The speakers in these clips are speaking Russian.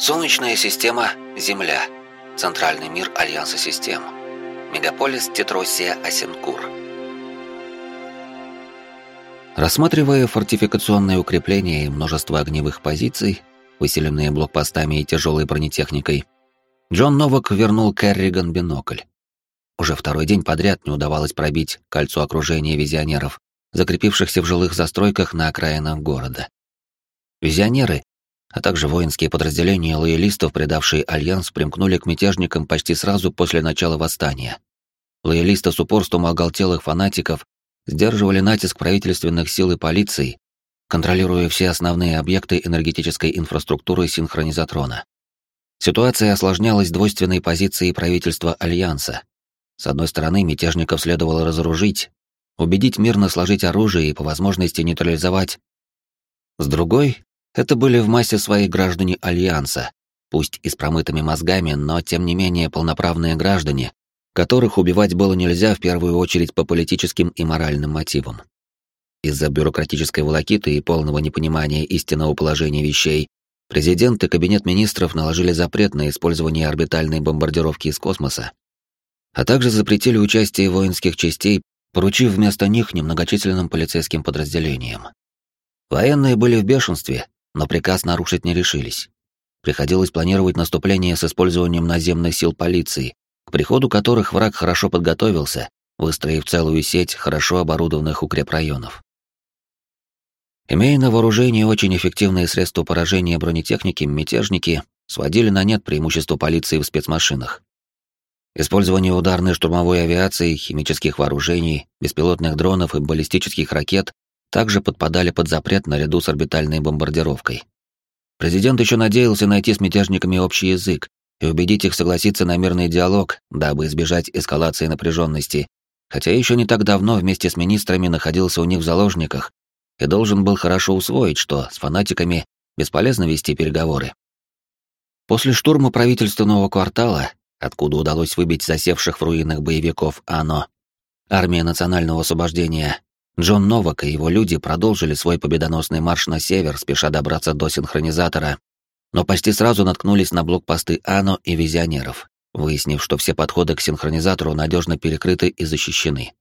Солнечная система Земля. Центральный мир Альянса систем. Мегаполис Тетросия Асенкур. Рассматривая фортификационные укрепления и множество огневых позиций, выселенные блокпостами и тяжелой бронетехникой, Джон Новак вернул Керриган бинокль. Уже второй день подряд не удавалось пробить кольцо окружения визионеров, закрепившихся в жилых застройках на окраинах города. Визионеры, а также воинские подразделения лоялистов, предавшие Альянс, примкнули к мятежникам почти сразу после начала восстания. Лоялисты с упорством оголтелых фанатиков сдерживали натиск правительственных сил и полиции, контролируя все основные объекты энергетической инфраструктуры синхронизатрона. Ситуация осложнялась двойственной позицией правительства Альянса. С одной стороны, мятежников следовало разоружить, убедить мирно сложить оружие и по возможности нейтрализовать. С другой, это были в массе свои граждане Альянса, пусть и с промытыми мозгами, но тем не менее полноправные граждане, которых убивать было нельзя в первую очередь по политическим и моральным мотивам. Из-за бюрократической волокиты и полного непонимания истинного положения вещей президент и кабинет министров наложили запрет на использование орбитальной бомбардировки из космоса, а также запретили участие воинских частей, поручив вместо них немногочисленным полицейским подразделениям. Военные были в бешенстве, но приказ нарушить не решились. Приходилось планировать наступление с использованием наземных сил полиции, к приходу которых враг хорошо подготовился, выстроив целую сеть хорошо оборудованных укрепрайонов. Имея на вооружении очень эффективные средства поражения бронетехники, мятежники сводили на нет преимущество полиции в спецмашинах. Использование ударной штурмовой авиации, химических вооружений, беспилотных дронов и баллистических ракет также подпадали под запрет наряду с орбитальной бомбардировкой. Президент еще надеялся найти с мятежниками общий язык и убедить их согласиться на мирный диалог, дабы избежать эскалации напряженности, хотя еще не так давно вместе с министрами находился у них в заложниках и должен был хорошо усвоить, что с фанатиками бесполезно вести переговоры. После штурма правительственного квартала, откуда удалось выбить засевших в руинах боевиков АНО, Армия национального освобождения, Джон Новак и его люди продолжили свой победоносный марш на север, спеша добраться до синхронизатора, но почти сразу наткнулись на блокпосты АНО и визионеров, выяснив, что все подходы к синхронизатору надежно перекрыты и защищены.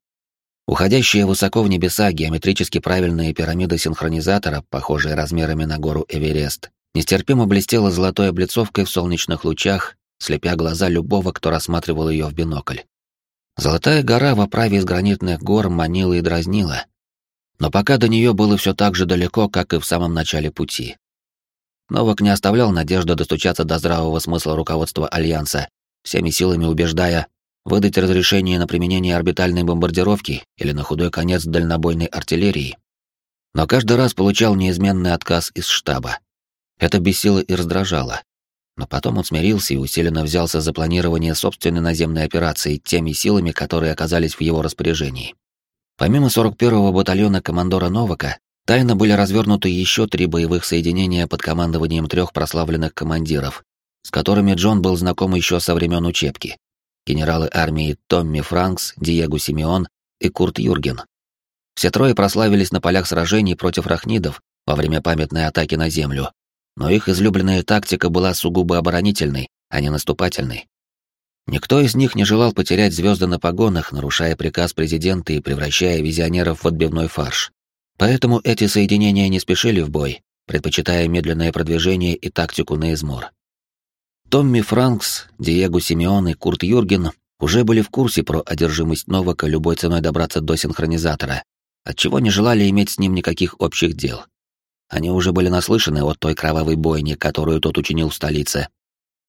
Уходящие высоко в небеса геометрически правильные пирамиды синхронизатора, похожие размерами на гору Эверест, нестерпимо блестела золотой облицовкой в солнечных лучах, слепя глаза любого, кто рассматривал ее в бинокль. Золотая гора в оправе из гранитных гор манила и дразнила, но пока до нее было все так же далеко, как и в самом начале пути. Новак не оставлял надежды достучаться до здравого смысла руководства Альянса, всеми силами убеждая выдать разрешение на применение орбитальной бомбардировки или на худой конец дальнобойной артиллерии. Но каждый раз получал неизменный отказ из штаба. Это бесило и раздражало. Но потом он смирился и усиленно взялся за планирование собственной наземной операции теми силами, которые оказались в его распоряжении. Помимо 41-го батальона командора Новака, тайно были развернуты еще три боевых соединения под командованием трех прославленных командиров, с которыми Джон был знаком еще со времен учебки. Генералы армии Томми Франкс, Диего Симеон и Курт Юрген. Все трое прославились на полях сражений против рахнидов во время памятной атаки на землю, но их излюбленная тактика была сугубо оборонительной, а не наступательной. Никто из них не желал потерять звезды на погонах, нарушая приказ президента и превращая визионеров в отбивной фарш. Поэтому эти соединения не спешили в бой, предпочитая медленное продвижение и тактику на измор. Томми Франкс, Диего Симеон и Курт Юрген уже были в курсе про одержимость Новака любой ценой добраться до синхронизатора, отчего не желали иметь с ним никаких общих дел. Они уже были наслышаны от той кровавой бойни, которую тот учинил в столице.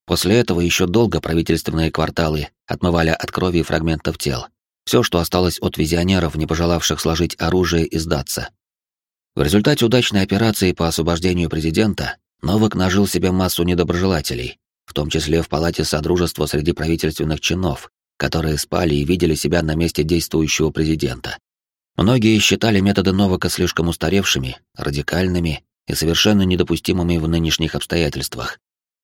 После этого еще долго правительственные кварталы отмывали от крови фрагментов тел. Все, что осталось от визионеров, не пожелавших сложить оружие и сдаться. В результате удачной операции по освобождению президента Новак нажил себе массу недоброжелателей, в том числе в палате Содружества среди правительственных чинов, которые спали и видели себя на месте действующего президента. Многие считали методы Новака слишком устаревшими, радикальными и совершенно недопустимыми в нынешних обстоятельствах.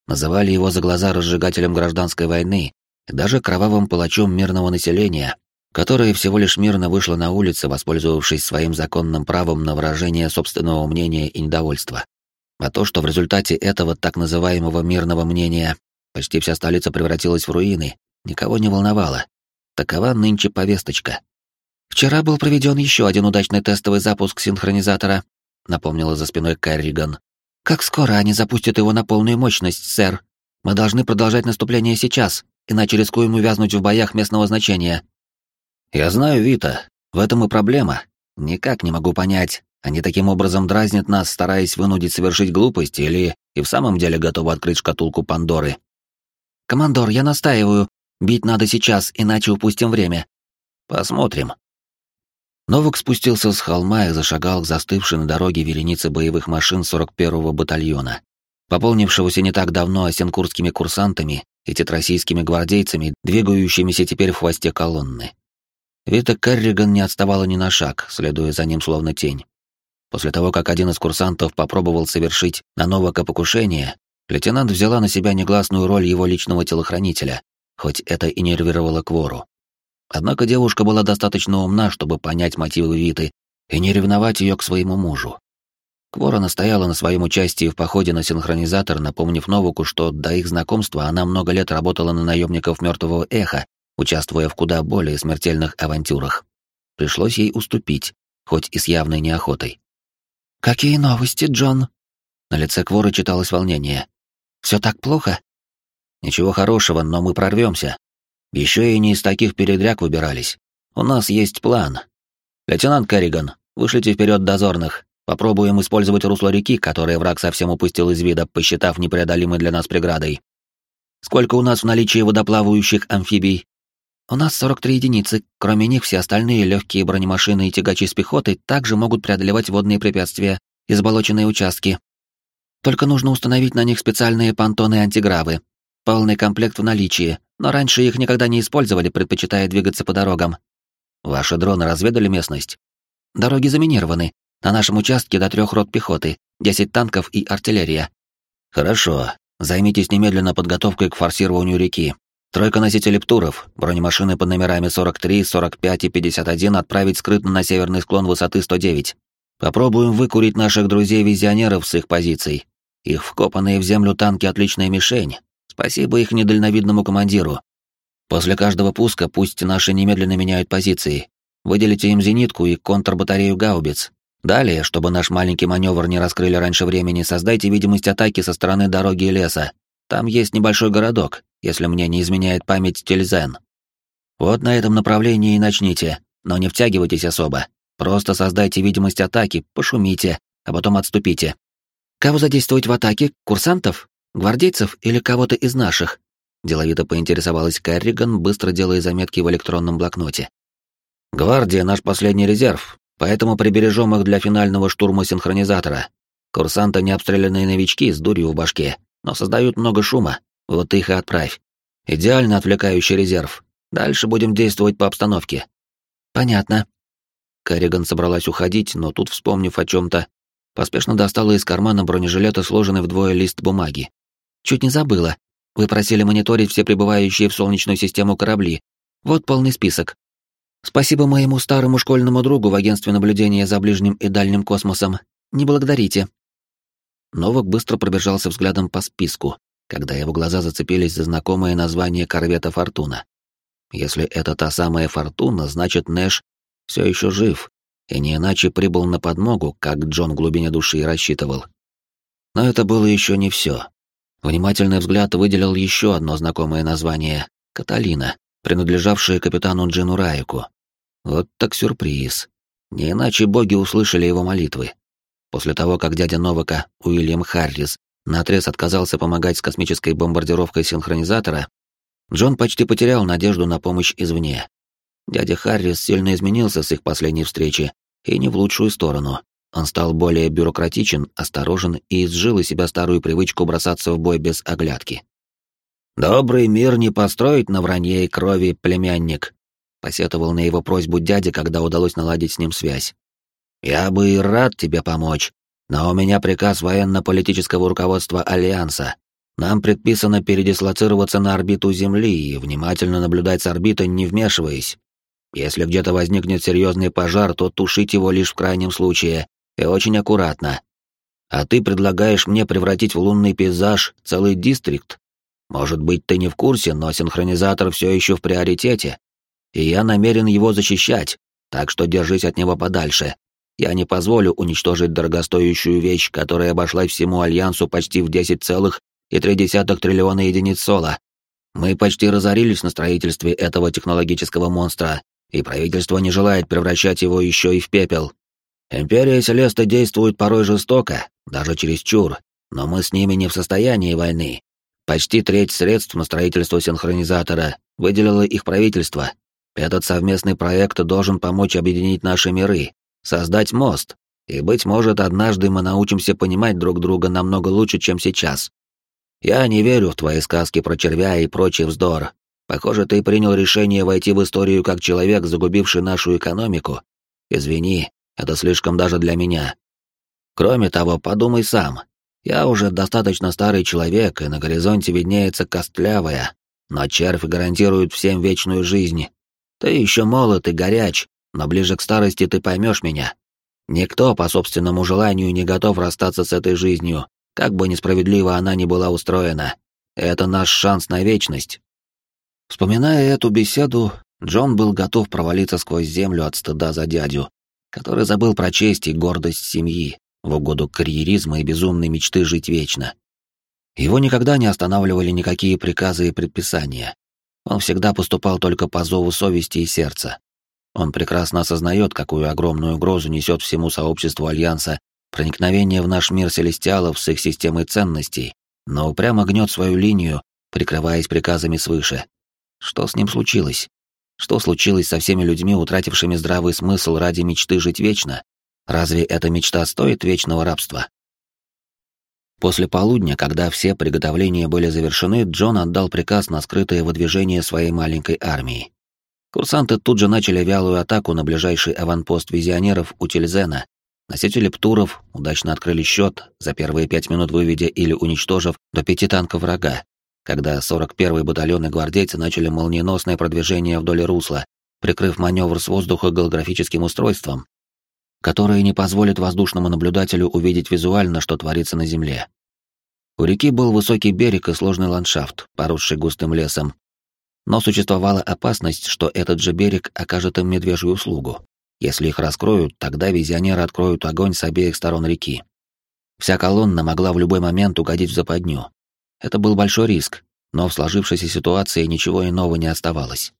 Называли его за глаза разжигателем гражданской войны и даже кровавым палачом мирного населения, которое всего лишь мирно вышло на улицы, воспользовавшись своим законным правом на выражение собственного мнения и недовольства. А то, что в результате этого так называемого мирного мнения почти вся столица превратилась в руины, никого не волновало. Такова нынче повесточка. «Вчера был проведен еще один удачный тестовый запуск синхронизатора», напомнила за спиной Керриган. «Как скоро они запустят его на полную мощность, сэр? Мы должны продолжать наступление сейчас, иначе рискуем увязнуть в боях местного значения». «Я знаю, Вита, в этом и проблема. Никак не могу понять, они таким образом дразнят нас, стараясь вынудить совершить глупость, или и в самом деле готовы открыть шкатулку Пандоры. «Командор, я настаиваю. Бить надо сейчас, иначе упустим время». «Посмотрим». Новак спустился с холма и зашагал к застывшей на дороге веренице боевых машин 41-го батальона, пополнившегося не так давно осенкурскими курсантами и тетрасийскими гвардейцами, двигающимися теперь в хвосте колонны. Вита Керриган не отставала ни на шаг, следуя за ним словно тень. После того, как один из курсантов попробовал совершить на Новака покушение, лейтенант взяла на себя негласную роль его личного телохранителя, хоть это и нервировало Квору. Однако девушка была достаточно умна, чтобы понять мотивы Виты и не ревновать ее к своему мужу. Квора настояла на своем участии в походе на синхронизатор, напомнив Новаку, что до их знакомства она много лет работала на наемников мертвого эха, участвуя в куда более смертельных авантюрах. Пришлось ей уступить, хоть и с явной неохотой. «Какие новости, Джон?» На лице Кворы читалось волнение. «Все так плохо?» «Ничего хорошего, но мы прорвемся. Еще и не из таких передряг выбирались. У нас есть план. Лейтенант Керриган, вышлите вперед дозорных. Попробуем использовать русло реки, которое враг совсем упустил из вида, посчитав непреодолимой для нас преградой. Сколько у нас в наличии водоплавающих амфибий? У нас 43 единицы, кроме них все остальные легкие бронемашины и тягачи с пехотой также могут преодолевать водные препятствия и заболоченные участки. Только нужно установить на них специальные понтоны-антигравы. Полный комплект в наличии, но раньше их никогда не использовали, предпочитая двигаться по дорогам. Ваши дроны разведали местность? Дороги заминированы. На нашем участке до трех рот пехоты, 10 танков и артиллерия. Хорошо. Займитесь немедленно подготовкой к форсированию реки. Тройка носителей птуров, бронемашины под номерами 43, 45 и 51 отправить скрытно на северный склон высоты 109. Попробуем выкурить наших друзей-визионеров с их позиций. Их вкопанные в землю танки — отличная мишень. Спасибо их недальновидному командиру. После каждого пуска пусть наши немедленно меняют позиции. Выделите им зенитку и контрбатарею гаубиц. Далее, чтобы наш маленький маневр не раскрыли раньше времени, создайте видимость атаки со стороны дороги и леса. Там есть небольшой городок, если мне не изменяет память Тельзен. Вот на этом направлении и начните, но не втягивайтесь особо. Просто создайте видимость атаки, пошумите, а потом отступите. Кого задействовать в атаке? Курсантов? Гвардейцев или кого-то из наших? Деловито поинтересовалась Керриган, быстро делая заметки в электронном блокноте. Гвардия — наш последний резерв, поэтому прибережем их для финального штурма синхронизатора. Курсанты — необстрелянные новички с дурью в башке, но создают много шума, вот их и отправь. Идеально отвлекающий резерв. Дальше будем действовать по обстановке. Понятно. Керриган собралась уходить, но тут, вспомнив о чем-то, поспешно достала из кармана бронежилета сложенный вдвое лист бумаги. Чуть не забыла. Вы просили мониторить все прибывающие в Солнечную систему корабли. Вот полный список. Спасибо моему старому школьному другу в агентстве наблюдения за ближним и дальним космосом. Не благодарите. Новак быстро пробежался взглядом по списку, когда его глаза зацепились за знакомое название корвета «Фортуна». Если это та самая «Фортуна», значит Нэш все еще жив, и не иначе прибыл на подмогу, как Джон в глубине души и рассчитывал. Но это было еще не все. Внимательный взгляд выделил еще одно знакомое название — «Каталина», принадлежавшее капитану Джину Райку. Вот так сюрприз. Не иначе боги услышали его молитвы. После того, как дядя Новака, Уильям Харрис, наотрез отказался помогать с космической бомбардировкой синхронизатора, Джон почти потерял надежду на помощь извне. Дядя Харрис сильно изменился с их последней встречи, и не в лучшую сторону. Он стал более бюрократичен, осторожен и изжил из себя старую привычку бросаться в бой без оглядки. «Добрый мир не построить на вранье и крови, племянник», — посетовал на его просьбу дядя, когда удалось наладить с ним связь. «Я бы и рад тебе помочь, но у меня приказ военно-политического руководства Альянса. Нам предписано передислоцироваться на орбиту Земли и внимательно наблюдать с орбиты, не вмешиваясь. Если где-то возникнет серьезный пожар, то тушить его лишь в крайнем случае, и очень аккуратно. А ты предлагаешь мне превратить в лунный пейзаж целый дистрикт? Может быть, ты не в курсе, но синхронизатор все еще в приоритете, и я намерен его защищать, так что держись от него подальше. Я не позволю уничтожить дорогостоящую вещь, которая обошлась всему Альянсу почти в 10,3 триллиона единиц сола. Мы почти разорились на строительстве этого технологического монстра, и правительство не желает превращать его еще и в пепел. Империя Селеста действует порой жестоко, даже чересчур, но мы с ними не в состоянии войны. Почти треть средств на строительство синхронизатора выделило их правительство. Этот совместный проект должен помочь объединить наши миры, создать мост, и, быть может, однажды мы научимся понимать друг друга намного лучше, чем сейчас. Я не верю в твои сказки про червя и прочий вздор. Похоже, ты принял решение войти в историю как человек, загубивший нашу экономику. Извини, это слишком даже для меня. Кроме того, подумай сам, я уже достаточно старый человек, и на горизонте виднеется костлявая, но червь гарантирует всем вечную жизнь. Ты еще молод и горяч, но ближе к старости ты поймешь меня. Никто по собственному желанию не готов расстаться с этой жизнью, как бы несправедливо она ни была устроена. Это наш шанс на вечность. Вспоминая эту беседу, Джон был готов провалиться сквозь землю от стыда за дядю, который забыл про честь и гордость семьи, в угоду карьеризма и безумной мечты жить вечно. Его никогда не останавливали никакие приказы и предписания. Он всегда поступал только по зову совести и сердца. Он прекрасно осознает, какую огромную угрозу несет всему сообществу Альянса проникновение в наш мир селестиалов с их системой ценностей, но упрямо гнет свою линию, прикрываясь приказами свыше. Что с ним случилось? Что случилось со всеми людьми, утратившими здравый смысл ради мечты жить вечно? Разве эта мечта стоит вечного рабства? После полудня, когда все приготовления были завершены, Джон отдал приказ на скрытое выдвижение своей маленькой армии. Курсанты тут же начали вялую атаку на ближайший аванпост визионеров у Тильзена. Носители Птуров удачно открыли счет, за первые пять минут выведя или уничтожив до пяти танков врага, когда 41-й батальон и гвардейцы начали молниеносное продвижение вдоль русла, прикрыв маневр с воздуха голографическим устройством, которые не позволят воздушному наблюдателю увидеть визуально, что творится на земле. У реки был высокий берег и сложный ландшафт, поросший густым лесом. Но существовала опасность, что этот же берег окажет им медвежью услугу. Если их раскроют, тогда визионеры откроют огонь с обеих сторон реки. Вся колонна могла в любой момент угодить в западню. Это был большой риск, но в сложившейся ситуации ничего иного не оставалось.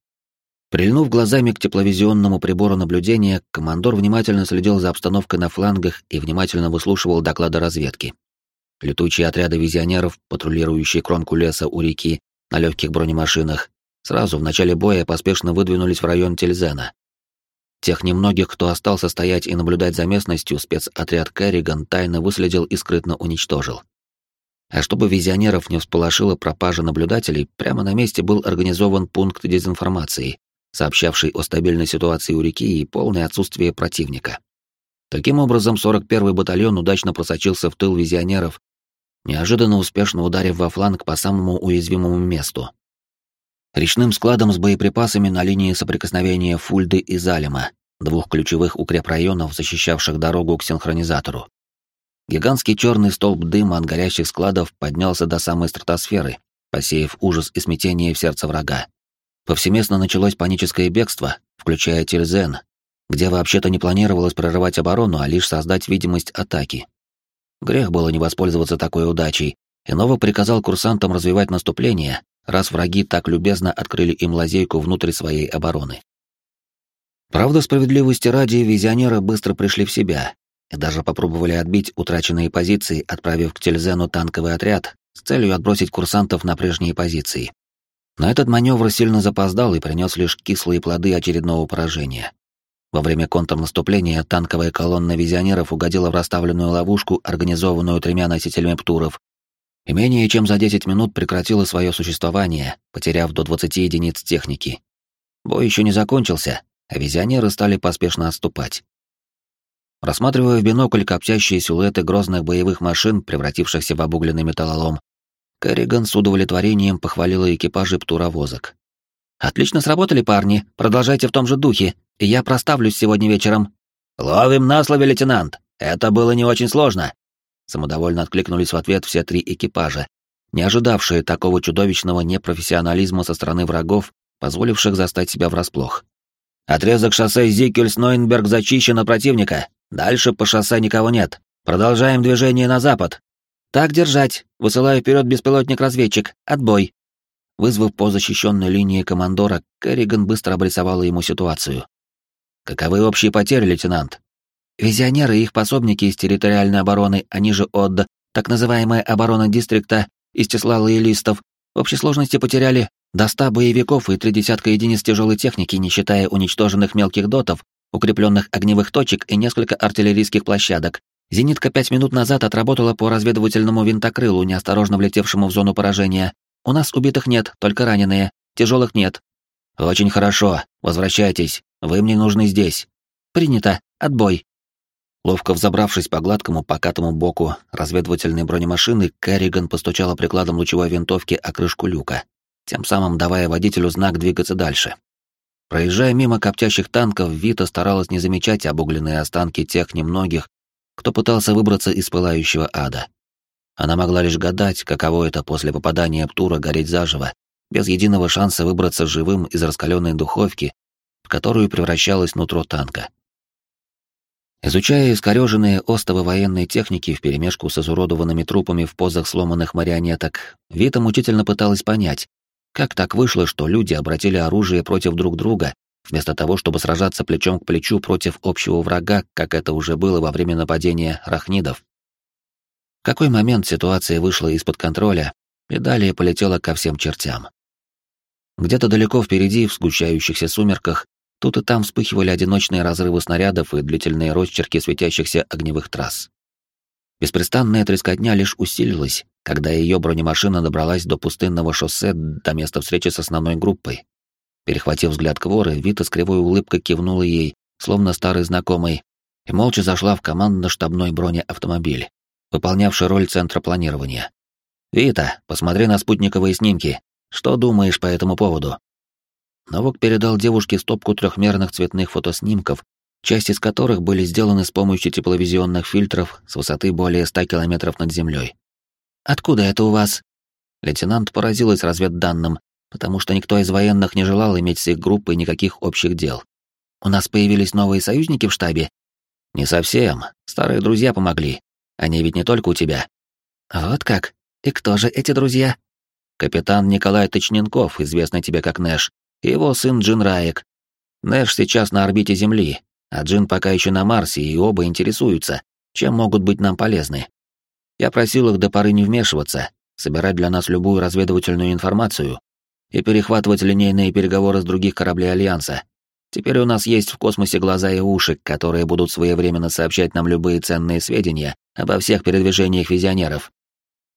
Прильнув глазами к тепловизионному прибору наблюдения, командор внимательно следил за обстановкой на флангах и внимательно выслушивал доклады разведки. Летучие отряды визионеров, патрулирующие кромку леса у реки на легких бронемашинах, сразу в начале боя поспешно выдвинулись в район Тельзена. Тех немногих, кто остался стоять и наблюдать за местностью, спецотряд Керриган тайно выследил и скрытно уничтожил. А чтобы визионеров не всполошила пропажа наблюдателей, прямо на месте был организован пункт дезинформации, сообщавший о стабильной ситуации у реки и полное отсутствие противника. Таким образом, 41-й батальон удачно просочился в тыл визионеров, неожиданно успешно ударив во фланг по самому уязвимому месту. Речным складом с боеприпасами на линии соприкосновения Фульды и Залима, двух ключевых укрепрайонов, защищавших дорогу к синхронизатору. Гигантский черный столб дыма от горящих складов поднялся до самой стратосферы, посеяв ужас и смятение в сердце врага. Повсеместно началось паническое бегство, включая Тильзен, где вообще-то не планировалось прорывать оборону, а лишь создать видимость атаки. Грех было не воспользоваться такой удачей, и Нова приказал курсантам развивать наступление, раз враги так любезно открыли им лазейку внутрь своей обороны. Правда, справедливости ради, визионеры быстро пришли в себя и даже попробовали отбить утраченные позиции, отправив к Тильзену танковый отряд с целью отбросить курсантов на прежние позиции. Но этот маневр сильно запоздал и принес лишь кислые плоды очередного поражения. Во время контрнаступления танковая колонна визионеров угодила в расставленную ловушку, организованную тремя носителями птуров, и менее чем за 10 минут прекратила свое существование, потеряв до 20 единиц техники. Бой еще не закончился, а визионеры стали поспешно отступать. Рассматривая в бинокль коптящие силуэты грозных боевых машин, превратившихся в обугленный металлолом, Керриган с удовлетворением похвалила экипажи птуровозок. «Отлично сработали, парни. Продолжайте в том же духе, и я проставлюсь сегодня вечером». «Ловим на слове, лейтенант. Это было не очень сложно». самодовольно откликнулись в ответ все три экипажа, не ожидавшие такого чудовищного непрофессионализма со стороны врагов, позволивших застать себя врасплох. «Отрезок шоссе Зикельс-Нойнберг зачищен от противника. Дальше по шоссе никого нет. Продолжаем движение на запад». «Так держать. Высылаю вперед беспилотник-разведчик. Отбой». Вызвав по защищенной линии командора, Керриган быстро обрисовала ему ситуацию. «Каковы общие потери, лейтенант?» «Визионеры и их пособники из территориальной обороны, они же ОДД, так называемая оборона дистрикта, из числа лоялистов, в общей сложности потеряли до ста боевиков и три десятка единиц тяжелой техники, не считая уничтоженных мелких дотов, укрепленных огневых точек и несколько артиллерийских площадок. Зенитка пять минут назад отработала по разведывательному винтокрылу, неосторожно влетевшему в зону поражения. У нас убитых нет, только раненые. Тяжелых нет. Очень хорошо. Возвращайтесь. Вы мне нужны здесь. Принято. Отбой. Ловко взобравшись по гладкому покатому боку разведывательной бронемашины, Керриган постучала прикладом лучевой винтовки о крышку люка, тем самым давая водителю знак двигаться дальше. Проезжая мимо коптящих танков, Вита старалась не замечать обугленные останки тех немногих, кто пытался выбраться из пылающего ада. Она могла лишь гадать, каково это после попадания Птура гореть заживо, без единого шанса выбраться живым из раскаленной духовки, в которую превращалось нутро танка. Изучая искореженные остовы военной техники вперемешку с изуродованными трупами в позах сломанных марионеток, Вита мучительно пыталась понять, как так вышло, что люди обратили оружие против друг друга, вместо того, чтобы сражаться плечом к плечу против общего врага, как это уже было во время нападения рахнидов какой момент ситуация вышла из-под контроля и далее полетела ко всем чертям. Где-то далеко впереди, в сгущающихся сумерках, тут и там вспыхивали одиночные разрывы снарядов и длительные росчерки светящихся огневых трасс. Беспрестанная трескотня лишь усилилась, когда ее бронемашина добралась до пустынного шоссе до места встречи с основной группой. Перехватив взгляд Кворы, Вита с кривой улыбкой кивнула ей, словно старый знакомый, и молча зашла в командно-штабной бронеавтомобиль выполнявший роль центра планирования. «Вита, посмотри на спутниковые снимки. Что думаешь по этому поводу?» Новок передал девушке стопку трехмерных цветных фотоснимков, часть из которых были сделаны с помощью тепловизионных фильтров с высоты более 100 километров над землей. «Откуда это у вас?» Лейтенант поразилась разведданным, потому что никто из военных не желал иметь с их группой никаких общих дел. «У нас появились новые союзники в штабе?» «Не совсем. Старые друзья помогли. Они ведь не только у тебя. Вот как? И кто же эти друзья? Капитан Николай Точненков, известный тебе как Нэш, и его сын Джин Раек. Нэш сейчас на орбите Земли, а Джин пока еще на Марсе, и оба интересуются, чем могут быть нам полезны. Я просил их до поры не вмешиваться, собирать для нас любую разведывательную информацию и перехватывать линейные переговоры с других кораблей Альянса, Теперь у нас есть в космосе глаза и уши, которые будут своевременно сообщать нам любые ценные сведения обо всех передвижениях визионеров.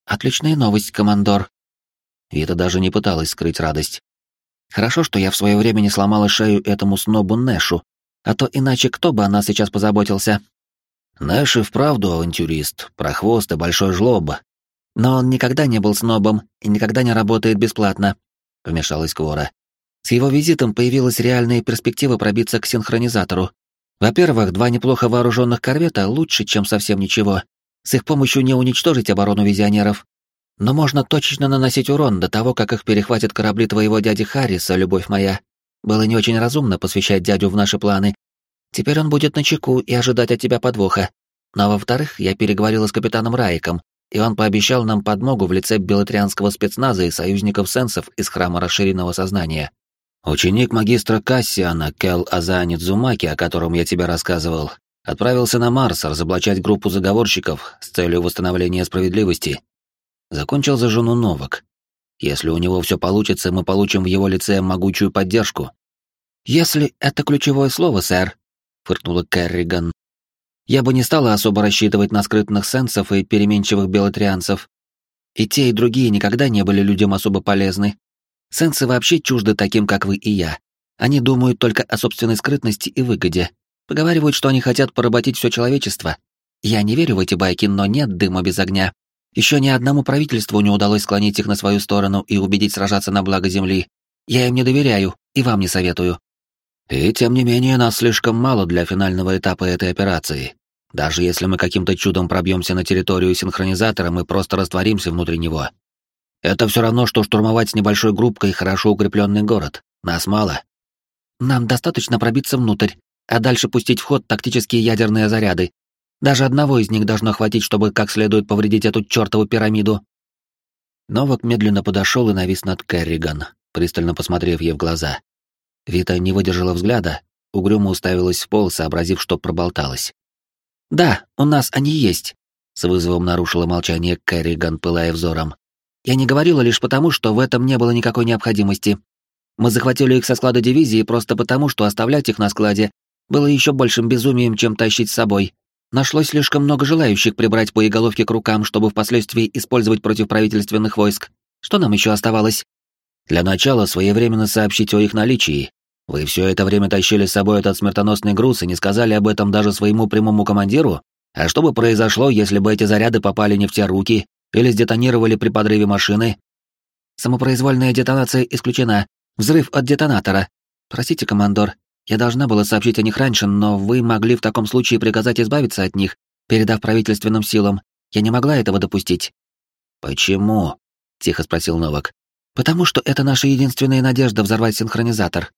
Отличная новость, командор. Вита даже не пыталась скрыть радость. Хорошо, что я в свое время не сломала шею этому снобу Нэшу, а то иначе кто бы о нас сейчас позаботился? Нэш и вправду авантюрист, прохвост и большой жлоб. Но он никогда не был снобом и никогда не работает бесплатно, — вмешалась Квора. С его визитом появилась реальная перспектива пробиться к синхронизатору. Во-первых, два неплохо вооруженных корвета лучше, чем совсем ничего. С их помощью не уничтожить оборону визионеров. Но можно точечно наносить урон до того, как их перехватят корабли твоего дяди Харриса, любовь моя. Было не очень разумно посвящать дядю в наши планы. Теперь он будет на чеку и ожидать от тебя подвоха. Но во-вторых, я переговорила с капитаном Райком, и он пообещал нам подмогу в лице белотрианского спецназа и союзников сенсов из храма расширенного сознания. Ученик магистра Кассиана Кел Азани Дзумаки, о котором я тебе рассказывал, отправился на Марс разоблачать группу заговорщиков с целью восстановления справедливости. Закончил за жену Новак. Если у него все получится, мы получим в его лице могучую поддержку. Если это ключевое слово, сэр, фыркнула Керриган. Я бы не стала особо рассчитывать на скрытных сенсов и переменчивых белотрианцев. И те, и другие никогда не были людям особо полезны, Сенсы вообще чужды таким, как вы и я. Они думают только о собственной скрытности и выгоде. Поговаривают, что они хотят поработить все человечество. Я не верю в эти байки, но нет дыма без огня. Еще ни одному правительству не удалось склонить их на свою сторону и убедить сражаться на благо Земли. Я им не доверяю, и вам не советую. И тем не менее, нас слишком мало для финального этапа этой операции. Даже если мы каким-то чудом пробьемся на территорию синхронизатора, мы просто растворимся внутри него. Это все равно, что штурмовать с небольшой группкой хорошо укрепленный город. Нас мало. Нам достаточно пробиться внутрь, а дальше пустить в ход тактические ядерные заряды. Даже одного из них должно хватить, чтобы как следует повредить эту чертову пирамиду. Новак медленно подошел и навис над Керриган, пристально посмотрев ей в глаза. Вита не выдержала взгляда, угрюмо уставилась в пол, сообразив, что проболталась. «Да, у нас они есть», — с вызовом нарушила молчание Керриган, пылая взором. «Я не говорила лишь потому, что в этом не было никакой необходимости. Мы захватили их со склада дивизии просто потому, что оставлять их на складе было еще большим безумием, чем тащить с собой. Нашлось слишком много желающих прибрать боеголовки к рукам, чтобы впоследствии использовать против правительственных войск. Что нам еще оставалось? Для начала своевременно сообщить о их наличии, вы все это время тащили с собой этот смертоносный груз и не сказали об этом даже своему прямому командиру? А что бы произошло, если бы эти заряды попали не в те руки или сдетонировали при подрыве машины? Самопроизвольная детонация исключена. Взрыв от детонатора. Простите, командор, я должна была сообщить о них раньше, но вы могли в таком случае приказать избавиться от них, передав правительственным силам. Я не могла этого допустить. Почему? тихо спросил Новак. Потому что это наша единственная надежда взорвать синхронизатор.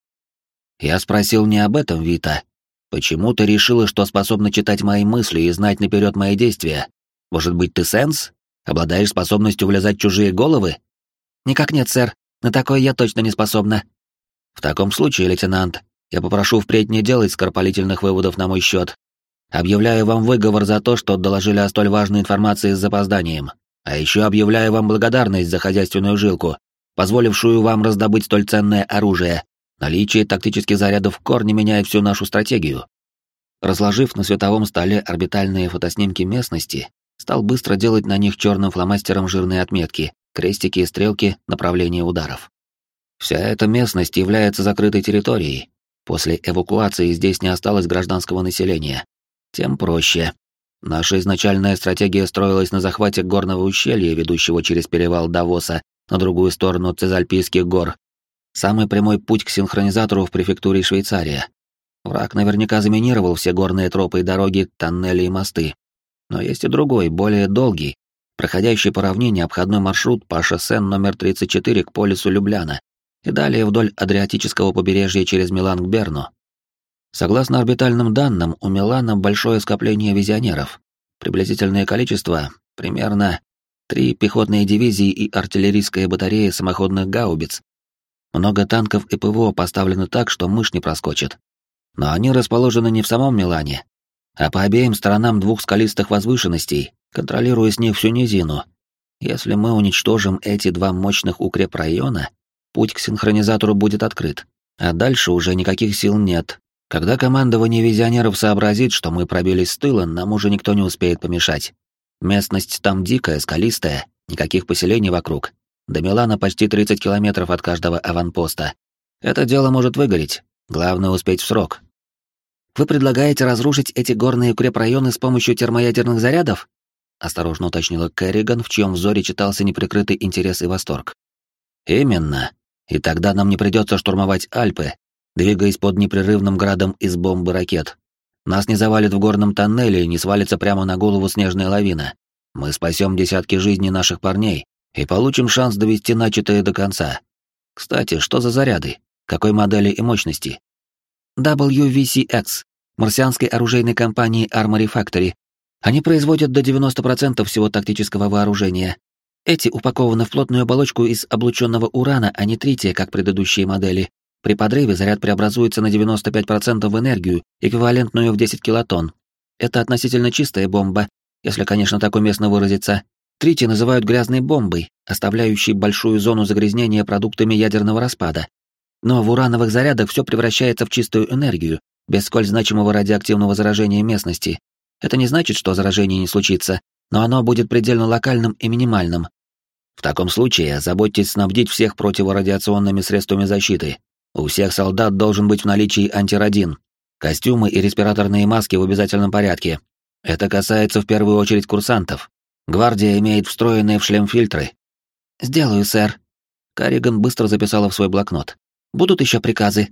Я спросил не об этом, Вита. Почему ты решила, что способна читать мои мысли и знать наперед мои действия? Может быть, ты сенс? Обладаешь способностью влезать в чужие головы? Никак нет, сэр. На такое я точно не способна. В таком случае, лейтенант, я попрошу впредь не делать скоропалительных выводов на мой счет. Объявляю вам выговор за то, что доложили о столь важной информации с запозданием. А еще объявляю вам благодарность за хозяйственную жилку, позволившую вам раздобыть столь ценное оружие, Наличие тактических зарядов в корне меняет всю нашу стратегию. Разложив на световом столе орбитальные фотоснимки местности, стал быстро делать на них черным фломастером жирные отметки, крестики и стрелки направления ударов. Вся эта местность является закрытой территорией. После эвакуации здесь не осталось гражданского населения. Тем проще. Наша изначальная стратегия строилась на захвате горного ущелья, ведущего через перевал Давоса на другую сторону Цезальпийских гор, Самый прямой путь к синхронизатору в префектуре Швейцария. Враг наверняка заминировал все горные тропы и дороги, тоннели и мосты. Но есть и другой, более долгий, проходящий по равнине обходной маршрут по шоссе номер 34 к полюсу Любляна и далее вдоль Адриатического побережья через Милан к Берну. Согласно орбитальным данным, у Милана большое скопление визионеров. Приблизительное количество — примерно три пехотные дивизии и артиллерийская батарея самоходных гаубиц, много танков и ПВО поставлены так, что мышь не проскочит. Но они расположены не в самом Милане, а по обеим сторонам двух скалистых возвышенностей, контролируя с них всю низину. Если мы уничтожим эти два мощных укрепрайона, путь к синхронизатору будет открыт, а дальше уже никаких сил нет. Когда командование визионеров сообразит, что мы пробились с тыла, нам уже никто не успеет помешать. Местность там дикая, скалистая, никаких поселений вокруг, до Милана почти 30 километров от каждого аванпоста. Это дело может выгореть. Главное успеть в срок. Вы предлагаете разрушить эти горные укрепрайоны с помощью термоядерных зарядов? Осторожно уточнила Керриган, в чьем взоре читался неприкрытый интерес и восторг. Именно. И тогда нам не придется штурмовать Альпы, двигаясь под непрерывным градом из бомб и ракет. Нас не завалит в горном тоннеле и не свалится прямо на голову снежная лавина. Мы спасем десятки жизней наших парней, и получим шанс довести начатое до конца. Кстати, что за заряды? Какой модели и мощности? WVCX, марсианской оружейной компании Armory Factory. Они производят до 90% всего тактического вооружения. Эти упакованы в плотную оболочку из облученного урана, а не трития, как предыдущие модели. При подрыве заряд преобразуется на 95% в энергию, эквивалентную в 10 килотонн. Это относительно чистая бомба, если, конечно, так уместно выразиться, Трити называют грязной бомбой, оставляющей большую зону загрязнения продуктами ядерного распада. Но в урановых зарядах все превращается в чистую энергию, без сколь значимого радиоактивного заражения местности. Это не значит, что заражение не случится, но оно будет предельно локальным и минимальным. В таком случае заботьтесь снабдить всех противорадиационными средствами защиты. У всех солдат должен быть в наличии антирадин. Костюмы и респираторные маски в обязательном порядке. Это касается в первую очередь курсантов. Гвардия имеет встроенные в шлем фильтры. Сделаю, сэр. Кариган быстро записала в свой блокнот. Будут еще приказы.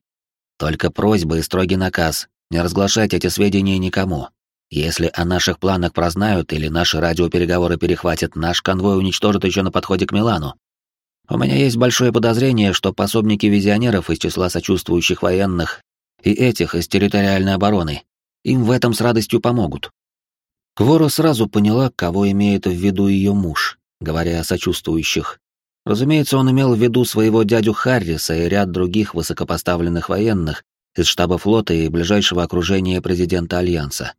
Только просьба и строгий наказ. Не разглашать эти сведения никому. Если о наших планах прознают или наши радиопереговоры перехватят, наш конвой уничтожат еще на подходе к Милану. У меня есть большое подозрение, что пособники визионеров из числа сочувствующих военных и этих из территориальной обороны им в этом с радостью помогут. Квора сразу поняла, кого имеет в виду ее муж, говоря о сочувствующих. Разумеется, он имел в виду своего дядю Харриса и ряд других высокопоставленных военных из штаба флота и ближайшего окружения президента Альянса.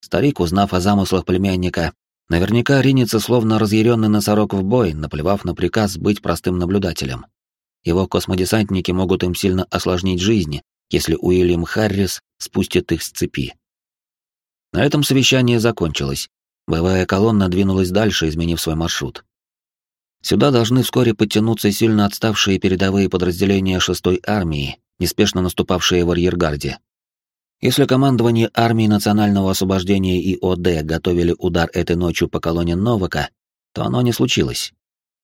Старик, узнав о замыслах племянника, Наверняка ринется словно разъяренный носорог в бой, наплевав на приказ быть простым наблюдателем. Его космодесантники могут им сильно осложнить жизнь, если Уильям Харрис спустит их с цепи. На этом совещание закончилось. Боевая колонна двинулась дальше, изменив свой маршрут. Сюда должны вскоре подтянуться сильно отставшие передовые подразделения 6-й армии, неспешно наступавшие в арьергарде. Если командование армии национального освобождения и ОД готовили удар этой ночью по колонне Новака, то оно не случилось.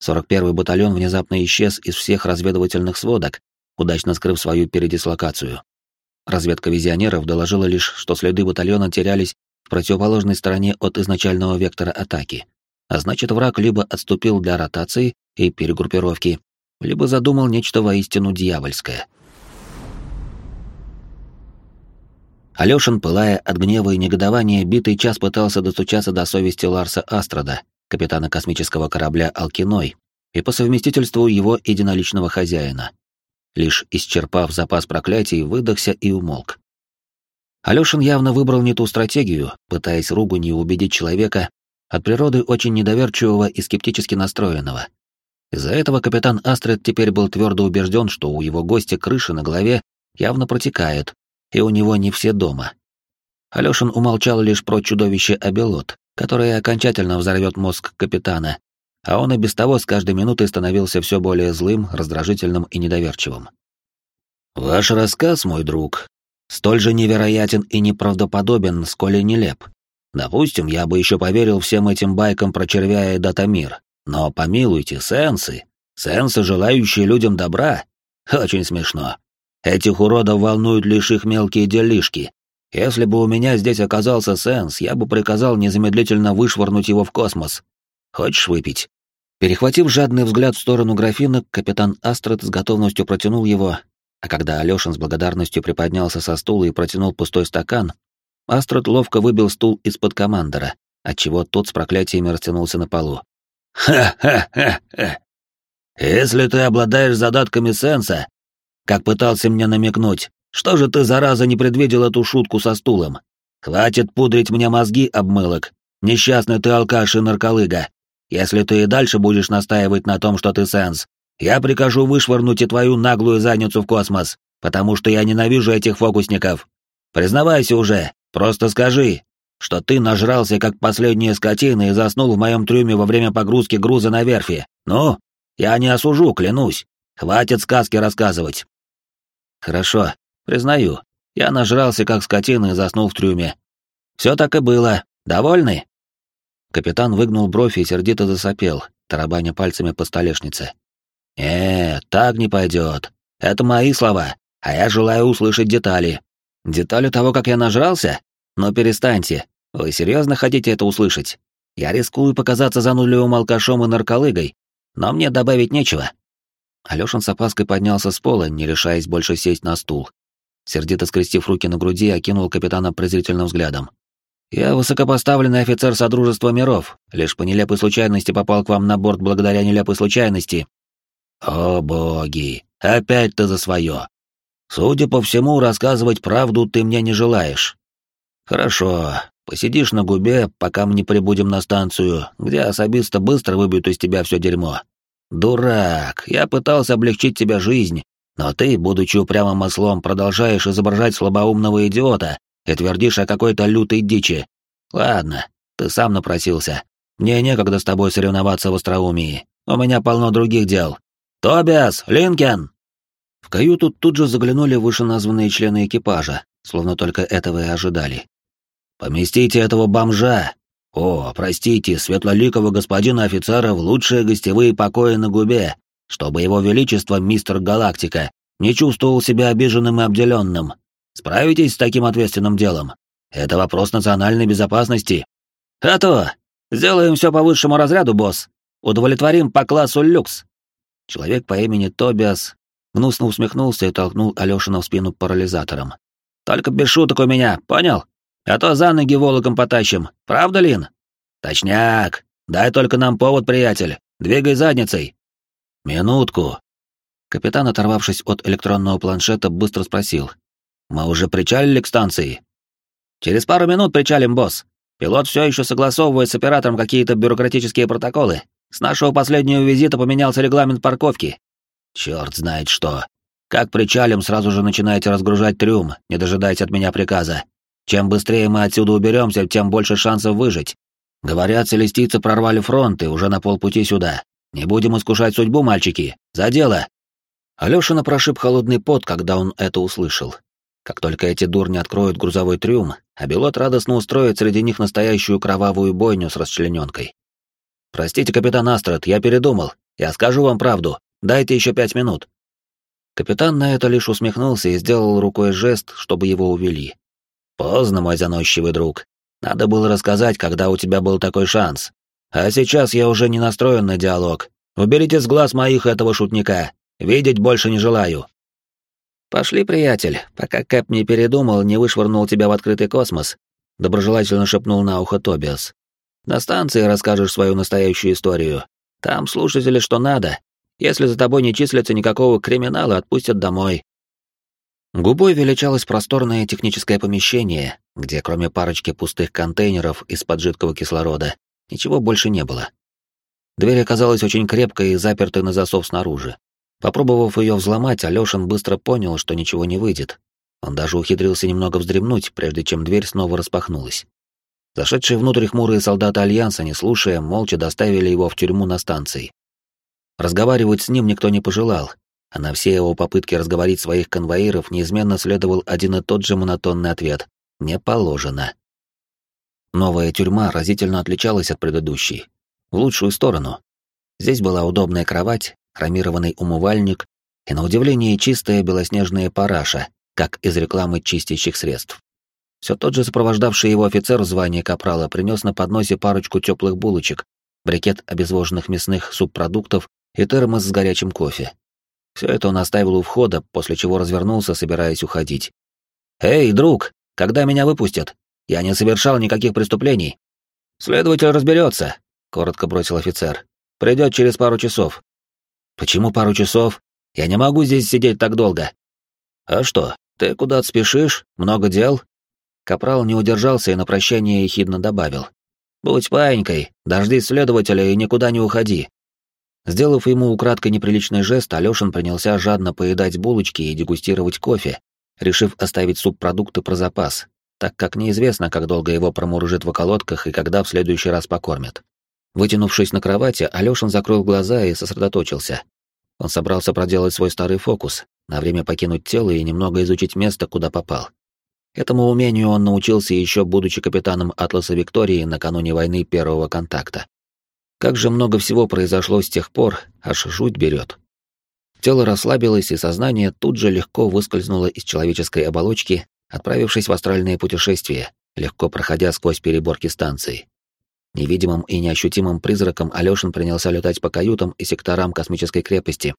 41-й батальон внезапно исчез из всех разведывательных сводок, удачно скрыв свою передислокацию. Разведка визионеров доложила лишь, что следы батальона терялись в противоположной стороне от изначального вектора атаки. А значит, враг либо отступил для ротации и перегруппировки, либо задумал нечто воистину дьявольское — Алёшин, пылая от гнева и негодования, битый час пытался достучаться до совести Ларса Астрада, капитана космического корабля «Алкиной», и по совместительству его единоличного хозяина. Лишь исчерпав запас проклятий, выдохся и умолк. Алёшин явно выбрал не ту стратегию, пытаясь руганью убедить человека, от природы очень недоверчивого и скептически настроенного. Из-за этого капитан Астрид теперь был твердо убежден, что у его гостя крыша на голове явно протекает, и у него не все дома. Алёшин умолчал лишь про чудовище Абелот, которое окончательно взорвет мозг капитана, а он и без того с каждой минутой становился все более злым, раздражительным и недоверчивым. «Ваш рассказ, мой друг, столь же невероятен и неправдоподобен, сколь и нелеп. Допустим, я бы еще поверил всем этим байкам про червя и датамир, но помилуйте, сенсы, сенсы, желающие людям добра, очень смешно. Этих уродов волнуют лишь их мелкие делишки. Если бы у меня здесь оказался Сенс, я бы приказал незамедлительно вышвырнуть его в космос. Хочешь выпить?» Перехватив жадный взгляд в сторону графина, капитан Астрид с готовностью протянул его, а когда Алёшин с благодарностью приподнялся со стула и протянул пустой стакан, Астрид ловко выбил стул из-под командора, отчего тот с проклятиями растянулся на полу. «Ха-ха-ха-ха! Если ты обладаешь задатками сенса, как пытался мне намекнуть. Что же ты, зараза, не предвидел эту шутку со стулом? Хватит пудрить мне мозги, обмылок. Несчастный ты алкаш и нарколыга. Если ты и дальше будешь настаивать на том, что ты сенс, я прикажу вышвырнуть и твою наглую задницу в космос, потому что я ненавижу этих фокусников. Признавайся уже, просто скажи, что ты нажрался как последняя скотина и заснул в моем трюме во время погрузки груза на верфи. Ну, я не осужу, клянусь. Хватит сказки рассказывать. Хорошо, признаю, я нажрался как скотина и заснул в трюме. Все так и было. Довольны? Капитан выгнул бровь и сердито засопел, тарабаня пальцами по столешнице. «Э, так не пойдет. Это мои слова, а я желаю услышать детали. Детали того, как я нажрался? Но перестаньте. Вы серьезно хотите это услышать? Я рискую показаться занудливым алкашом и нарколыгой, но мне добавить нечего. Алёшин с опаской поднялся с пола, не решаясь больше сесть на стул. Сердито скрестив руки на груди, окинул капитана презрительным взглядом. «Я высокопоставленный офицер Содружества миров, лишь по нелепой случайности попал к вам на борт благодаря нелепой случайности». «О боги, опять ты за своё. Судя по всему, рассказывать правду ты мне не желаешь. Хорошо, посидишь на губе, пока мы не прибудем на станцию, где особисто быстро выбьют из тебя все дерьмо. «Дурак, я пытался облегчить тебе жизнь, но ты, будучи упрямым ослом, продолжаешь изображать слабоумного идиота и твердишь о какой-то лютой дичи. Ладно, ты сам напросился. Мне некогда с тобой соревноваться в остроумии. У меня полно других дел. Тобиас, Линкен!» В каюту тут же заглянули вышеназванные члены экипажа, словно только этого и ожидали. «Поместите этого бомжа «О, простите, светлоликого господина офицера в лучшие гостевые покои на губе, чтобы его величество, мистер Галактика, не чувствовал себя обиженным и обделенным. Справитесь с таким ответственным делом? Это вопрос национальной безопасности. А то! Сделаем все по высшему разряду, босс. Удовлетворим по классу люкс. Человек по имени Тобиас гнусно усмехнулся и толкнул Алёшина в спину парализатором. «Только без шуток у меня, понял? А то за ноги волоком потащим. Правда, Лин?» «Точняк! Дай только нам повод, приятель. Двигай задницей!» «Минутку!» Капитан, оторвавшись от электронного планшета, быстро спросил. «Мы уже причалили к станции?» «Через пару минут причалим, босс. Пилот все еще согласовывает с оператором какие-то бюрократические протоколы. С нашего последнего визита поменялся регламент парковки. Черт знает что. Как причалим, сразу же начинаете разгружать трюм, не дожидаясь от меня приказа. Чем быстрее мы отсюда уберемся, тем больше шансов выжить. Говорят, целестийцы прорвали фронт и уже на полпути сюда. Не будем искушать судьбу, мальчики. За дело. Алёшина прошиб холодный пот, когда он это услышал. Как только эти дурни откроют грузовой трюм, а Белот радостно устроит среди них настоящую кровавую бойню с расчлененкой. «Простите, капитан Астрад, я передумал. Я скажу вам правду. Дайте еще пять минут». Капитан на это лишь усмехнулся и сделал рукой жест, чтобы его увели. «Поздно, мой заносчивый друг. Надо было рассказать, когда у тебя был такой шанс. А сейчас я уже не настроен на диалог. Уберите с глаз моих этого шутника. Видеть больше не желаю». «Пошли, приятель, пока Кэп не передумал, не вышвырнул тебя в открытый космос», — доброжелательно шепнул на ухо Тобиас. На станции расскажешь свою настоящую историю. Там слушатели что надо. Если за тобой не числится никакого криминала, отпустят домой. Губой величалось просторное техническое помещение, где кроме парочки пустых контейнеров из-под жидкого кислорода ничего больше не было. Дверь оказалась очень крепкой и запертой на засов снаружи. Попробовав ее взломать, Алёшин быстро понял, что ничего не выйдет. Он даже ухитрился немного вздремнуть, прежде чем дверь снова распахнулась. Зашедшие внутрь хмурые солдаты Альянса, не слушая, молча доставили его в тюрьму на станции. Разговаривать с ним никто не пожелал, а на все его попытки разговорить своих конвоиров неизменно следовал один и тот же монотонный ответ «не положено». Новая тюрьма разительно отличалась от предыдущей. В лучшую сторону. Здесь была удобная кровать, хромированный умывальник и, на удивление, чистая белоснежная параша, как из рекламы чистящих средств. Все тот же сопровождавший его офицер в капрала принес на подносе парочку теплых булочек, брикет обезвоженных мясных субпродуктов и термос с горячим кофе. Все это он оставил у входа, после чего развернулся, собираясь уходить. «Эй, друг, когда меня выпустят? Я не совершал никаких преступлений». «Следователь разберется», — коротко бросил офицер. «Придет через пару часов». «Почему пару часов? Я не могу здесь сидеть так долго». «А что, ты куда-то спешишь? Много дел?» Капрал не удержался и на прощание ехидно добавил. «Будь паинькой, дождись следователя и никуда не уходи». Сделав ему украдкой неприличный жест, Алёшин принялся жадно поедать булочки и дегустировать кофе, решив оставить субпродукты про запас, так как неизвестно, как долго его промурыжит в околотках и когда в следующий раз покормят. Вытянувшись на кровати, Алёшин закрыл глаза и сосредоточился. Он собрался проделать свой старый фокус, на время покинуть тело и немного изучить место, куда попал. Этому умению он научился еще будучи капитаном Атласа Виктории накануне войны первого контакта. Как же много всего произошло с тех пор, аж жуть берет. Тело расслабилось, и сознание тут же легко выскользнуло из человеческой оболочки, отправившись в астральное путешествие, легко проходя сквозь переборки станции. Невидимым и неощутимым призраком Алёшин принялся летать по каютам и секторам космической крепости,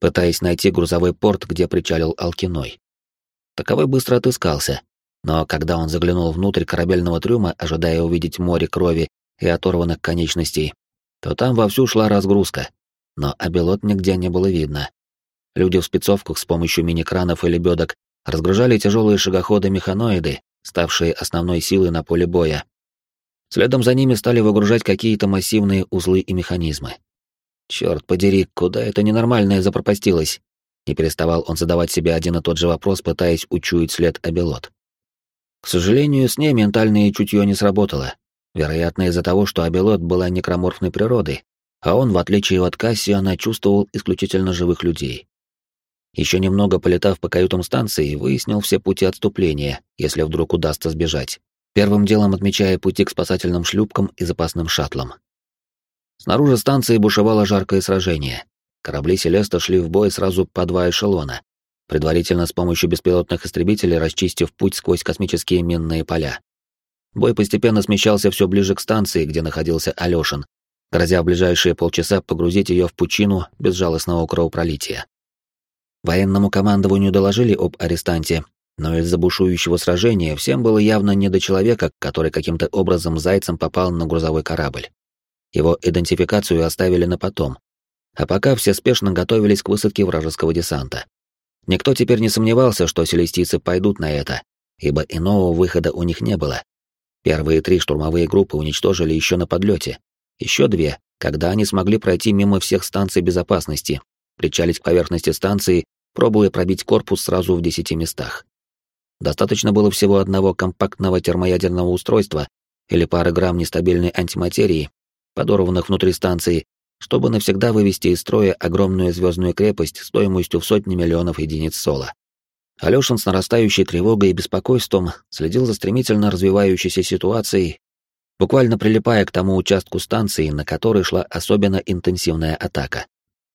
пытаясь найти грузовой порт, где причалил Алкиной. Таковой быстро отыскался, но когда он заглянул внутрь корабельного трюма, ожидая увидеть море крови и оторванных конечностей, то там вовсю шла разгрузка, но обелот нигде не было видно. Люди в спецовках с помощью мини-кранов и лебедок разгружали тяжелые шагоходы-механоиды, ставшие основной силой на поле боя. Следом за ними стали выгружать какие-то массивные узлы и механизмы. Черт подери, куда это ненормальное запропастилось? Не переставал он задавать себе один и тот же вопрос, пытаясь учуять след обелот. К сожалению, с ней ментальное чутье не сработало. Вероятно, из-за того, что Абелот была некроморфной природы, а он, в отличие от Кассиана, чувствовал исключительно живых людей. Еще немного полетав по каютам станции, выяснил все пути отступления, если вдруг удастся сбежать, первым делом отмечая пути к спасательным шлюпкам и запасным шаттлам. Снаружи станции бушевало жаркое сражение. Корабли Селеста шли в бой сразу по два эшелона, предварительно с помощью беспилотных истребителей расчистив путь сквозь космические минные поля. Бой постепенно смещался все ближе к станции, где находился Алёшин, грозя в ближайшие полчаса погрузить ее в пучину безжалостного кровопролития. Военному командованию доложили об арестанте, но из-за бушующего сражения всем было явно не до человека, который каким-то образом зайцем попал на грузовой корабль. Его идентификацию оставили на потом. А пока все спешно готовились к высадке вражеского десанта. Никто теперь не сомневался, что селестийцы пойдут на это, ибо иного выхода у них не было. Первые три штурмовые группы уничтожили еще на подлете, еще две, когда они смогли пройти мимо всех станций безопасности, причалить к поверхности станции, пробуя пробить корпус сразу в десяти местах. Достаточно было всего одного компактного термоядерного устройства или пары грамм нестабильной антиматерии, подорванных внутри станции, чтобы навсегда вывести из строя огромную звездную крепость стоимостью в сотни миллионов единиц сола. Алёшин с нарастающей тревогой и беспокойством следил за стремительно развивающейся ситуацией, буквально прилипая к тому участку станции, на который шла особенно интенсивная атака.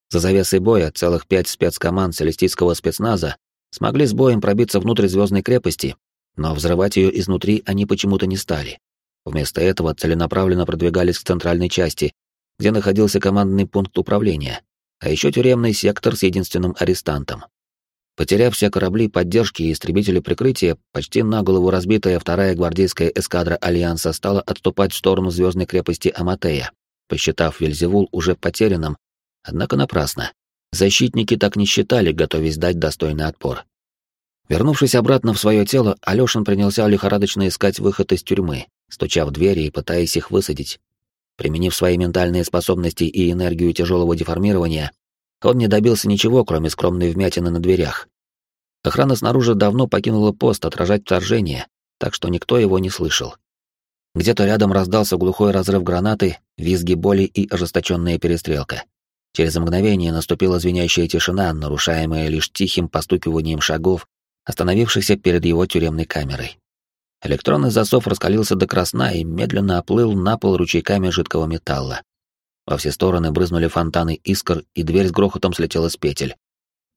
За завесой боя целых пять спецкоманд Селестийского спецназа смогли с боем пробиться внутрь звездной крепости, но взрывать ее изнутри они почему-то не стали. Вместо этого целенаправленно продвигались к центральной части, где находился командный пункт управления, а еще тюремный сектор с единственным арестантом. Потеряв все корабли поддержки и истребители прикрытия, почти на голову разбитая вторая гвардейская эскадра Альянса стала отступать в сторону звездной крепости Аматея, посчитав Вельзевул уже потерянным, однако напрасно. Защитники так не считали, готовясь дать достойный отпор. Вернувшись обратно в свое тело, Алёшин принялся лихорадочно искать выход из тюрьмы, стуча в двери и пытаясь их высадить. Применив свои ментальные способности и энергию тяжелого деформирования, он не добился ничего, кроме скромной вмятины на дверях. Охрана снаружи давно покинула пост отражать вторжение, так что никто его не слышал. Где-то рядом раздался глухой разрыв гранаты, визги боли и ожесточенная перестрелка. Через мгновение наступила звенящая тишина, нарушаемая лишь тихим постукиванием шагов, остановившихся перед его тюремной камерой. Электронный засов раскалился до красна и медленно оплыл на пол ручейками жидкого металла. Во все стороны брызнули фонтаны искр, и дверь с грохотом слетела с петель.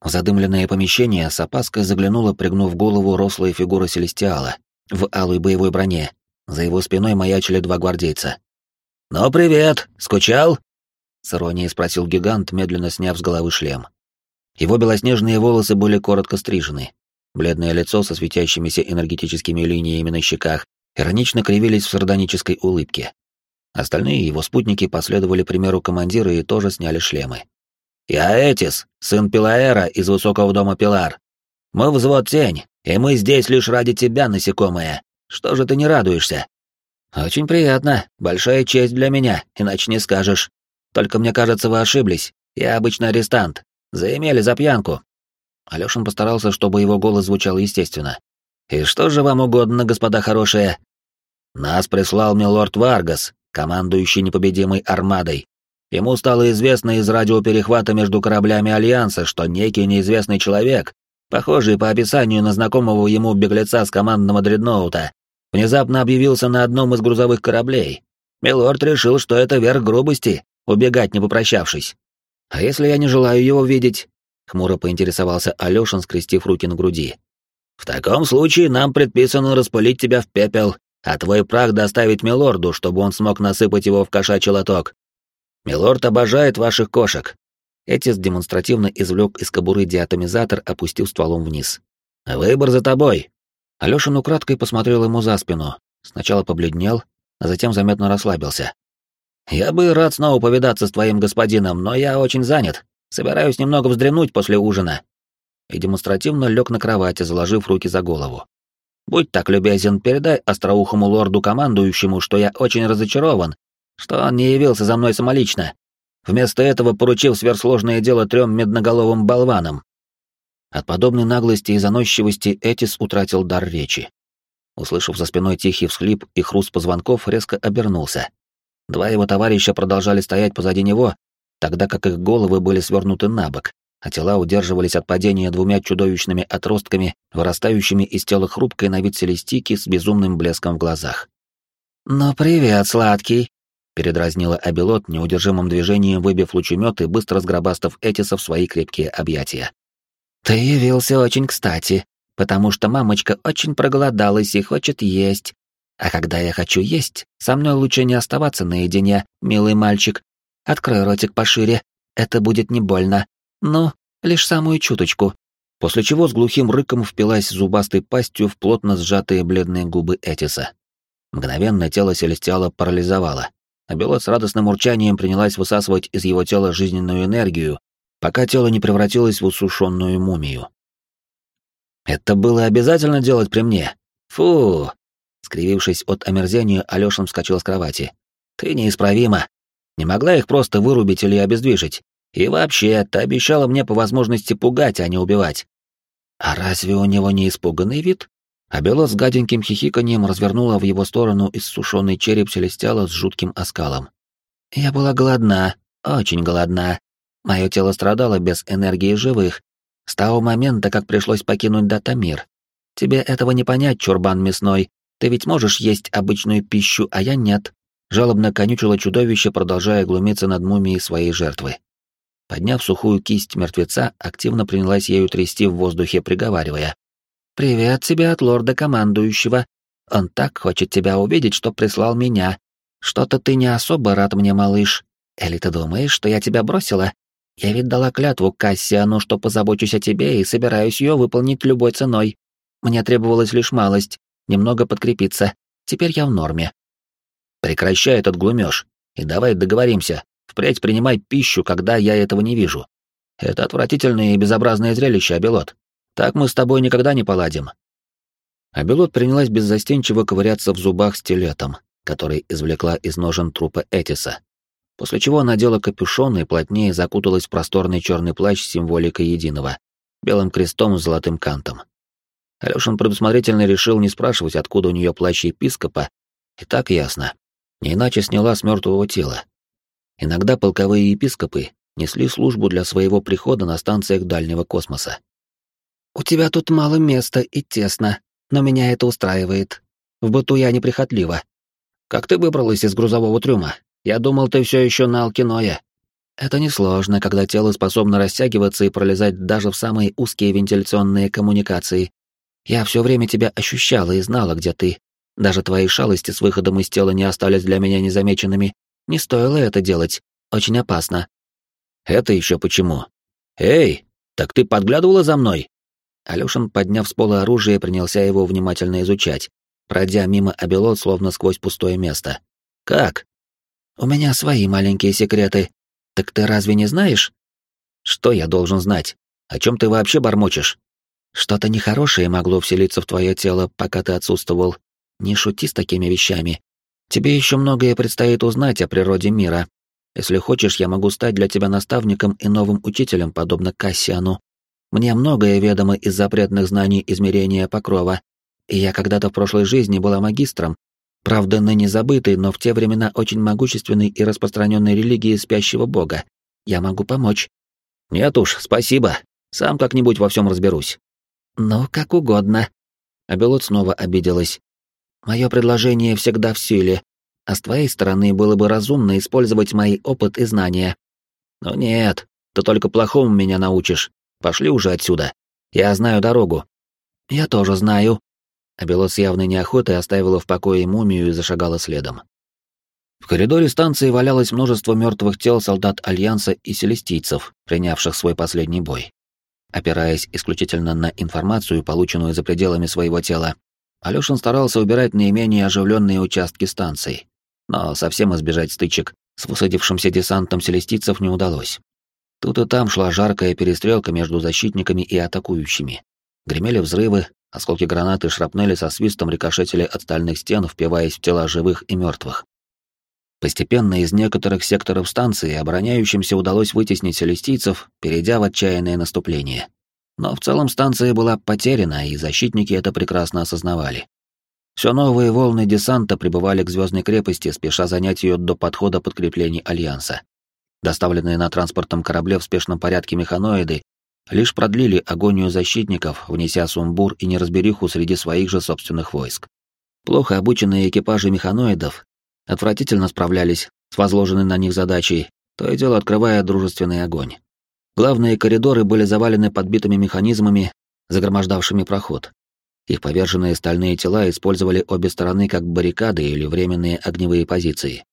В задымленное помещение с опаской заглянула, пригнув голову, рослая фигура Селестиала в алой боевой броне. За его спиной маячили два гвардейца. «Ну, привет! Скучал?» — с иронией спросил гигант, медленно сняв с головы шлем. Его белоснежные волосы были коротко стрижены. Бледное лицо со светящимися энергетическими линиями на щеках иронично кривились в сардонической улыбке. Остальные его спутники последовали примеру командира и тоже сняли шлемы. «Я Этис, сын Пилаэра из Высокого дома Пилар. Мы взвод Тень, и мы здесь лишь ради тебя, насекомое. Что же ты не радуешься?» «Очень приятно, большая честь для меня, иначе не скажешь. Только мне кажется, вы ошиблись. Я обычный арестант. Заимели за пьянку». Алёшин постарался, чтобы его голос звучал естественно. «И что же вам угодно, господа хорошие?» «Нас прислал милорд Варгас, командующий непобедимой армадой. Ему стало известно из радиоперехвата между кораблями Альянса, что некий неизвестный человек, похожий по описанию на знакомого ему беглеца с командного дредноута, внезапно объявился на одном из грузовых кораблей. Милорд решил, что это верх грубости, убегать не попрощавшись. «А если я не желаю его видеть?» — хмуро поинтересовался Алёшин, скрестив руки на груди. «В таком случае нам предписано распылить тебя в пепел а твой прах доставить милорду, чтобы он смог насыпать его в кошачий лоток. Милорд обожает ваших кошек». Этис демонстративно извлек из кобуры диатомизатор, опустив стволом вниз. «Выбор за тобой». Алёшин украдкой посмотрел ему за спину. Сначала побледнел, а затем заметно расслабился. «Я бы рад снова повидаться с твоим господином, но я очень занят. Собираюсь немного вздремнуть после ужина». И демонстративно лег на кровати, заложив руки за голову. Будь так любезен, передай остроухому лорду-командующему, что я очень разочарован, что он не явился за мной самолично, вместо этого поручив сверхсложное дело трем медноголовым болванам. От подобной наглости и заносчивости Этис утратил дар речи. Услышав за спиной тихий всхлип и хруст позвонков, резко обернулся. Два его товарища продолжали стоять позади него, тогда как их головы были свернуты на бок, а тела удерживались от падения двумя чудовищными отростками, вырастающими из тела хрупкой на вид селестики с безумным блеском в глазах. «Ну привет, сладкий!» — передразнила Абилот неудержимым движением, выбив лучемет и быстро сгробастав Этиса в свои крепкие объятия. «Ты явился очень кстати, потому что мамочка очень проголодалась и хочет есть. А когда я хочу есть, со мной лучше не оставаться наедине, милый мальчик. Открой ротик пошире, это будет не больно. Ну, лишь самую чуточку. После чего с глухим рыком впилась зубастой пастью в плотно сжатые бледные губы Этиса. Мгновенно тело Селестиала парализовало, а Белот с радостным урчанием принялась высасывать из его тела жизненную энергию, пока тело не превратилось в усушенную мумию. «Это было обязательно делать при мне? Фу!» Скривившись от омерзения, Алёшин вскочил с кровати. «Ты неисправима. Не могла их просто вырубить или обездвижить. И вообще, ты обещала мне по возможности пугать, а не убивать». «А разве у него не испуганный вид?» А Бело с гаденьким хихиканьем развернула в его сторону иссушенный череп Селестиала с жутким оскалом. «Я была голодна, очень голодна. Мое тело страдало без энергии живых, с того момента, как пришлось покинуть Датамир. Тебе этого не понять, чурбан мясной, ты ведь можешь есть обычную пищу, а я нет. Жалобно конючило чудовище, продолжая глумиться над мумией своей жертвы. Подняв сухую кисть мертвеца, активно принялась ею трясти в воздухе, приговаривая. «Привет тебе от лорда-командующего. Он так хочет тебя увидеть, что прислал меня. Что-то ты не особо рад мне, малыш. Или ты думаешь, что я тебя бросила? Я ведь дала клятву Кассиану, что позабочусь о тебе и собираюсь ее выполнить любой ценой. Мне требовалась лишь малость, немного подкрепиться. Теперь я в норме. Прекращай этот глумеж. И давай договоримся. Впредь принимай пищу, когда я этого не вижу. Это отвратительное и безобразное зрелище, Абелот. Так мы с тобой никогда не поладим. Абелот принялась беззастенчиво ковыряться в зубах стилетом, который извлекла из ножен трупа Этиса. После чего надела капюшон и плотнее закуталась в просторный черный плащ с символикой единого, белым крестом с золотым кантом. Алёшин предусмотрительно решил не спрашивать, откуда у нее плащ епископа, и так ясно. Не иначе сняла с мертвого тела. Иногда полковые епископы несли службу для своего прихода на станциях дальнего космоса. «У тебя тут мало места и тесно, но меня это устраивает. В быту я неприхотлива. Как ты выбралась из грузового трюма? Я думал, ты все еще на Алкиное». Это несложно, когда тело способно растягиваться и пролезать даже в самые узкие вентиляционные коммуникации, я все время тебя ощущала и знала, где ты. Даже твои шалости с выходом из тела не остались для меня незамеченными. Не стоило это делать. Очень опасно. Это еще почему? Эй, так ты подглядывала за мной? Алёшин, подняв с пола оружие, принялся его внимательно изучать, пройдя мимо Абелот словно сквозь пустое место. Как? У меня свои маленькие секреты. Так ты разве не знаешь? Что я должен знать? О чем ты вообще бормочешь? Что-то нехорошее могло вселиться в твое тело, пока ты отсутствовал. Не шути с такими вещами. Тебе еще многое предстоит узнать о природе мира. Если хочешь, я могу стать для тебя наставником и новым учителем, подобно Кассиану. Мне многое ведомо из запретных знаний измерения покрова, и я когда-то в прошлой жизни была магистром, правда, ныне забытой, но в те времена очень могущественной и распространенной религии спящего бога. Я могу помочь. Нет уж, спасибо. Сам как-нибудь во всем разберусь. «Ну, как угодно». Абелот снова обиделась. «Мое предложение всегда в силе, а с твоей стороны было бы разумно использовать мой опыт и знания». «Ну нет, ты только плохому меня научишь. Пошли уже отсюда. Я знаю дорогу». «Я тоже знаю». Абелот с явной неохотой оставила в покое мумию и зашагала следом. В коридоре станции валялось множество мертвых тел солдат Альянса и селестийцев, принявших свой последний бой. Опираясь исключительно на информацию, полученную за пределами своего тела, Алёшин старался убирать наименее оживленные участки станции, но совсем избежать стычек с высадившимся десантом селестийцев не удалось. Тут и там шла жаркая перестрелка между защитниками и атакующими. Гремели взрывы, осколки гранаты и шрапнели со свистом рикошетили от стальных стен, впиваясь в тела живых и мертвых. Постепенно из некоторых секторов станции обороняющимся удалось вытеснить селестийцев, перейдя в отчаянное наступление. Но в целом станция была потеряна, и защитники это прекрасно осознавали. Все новые волны десанта прибывали к Звездной крепости, спеша занять ее до подхода подкреплений Альянса. Доставленные на транспортном корабле в спешном порядке механоиды лишь продлили агонию защитников, внеся сумбур и неразбериху среди своих же собственных войск. Плохо обученные экипажи механоидов отвратительно справлялись с возложенной на них задачей, то и дело открывая дружественный огонь. Главные коридоры были завалены подбитыми механизмами, загромождавшими проход. Их поверженные стальные тела использовали обе стороны как баррикады или временные огневые позиции.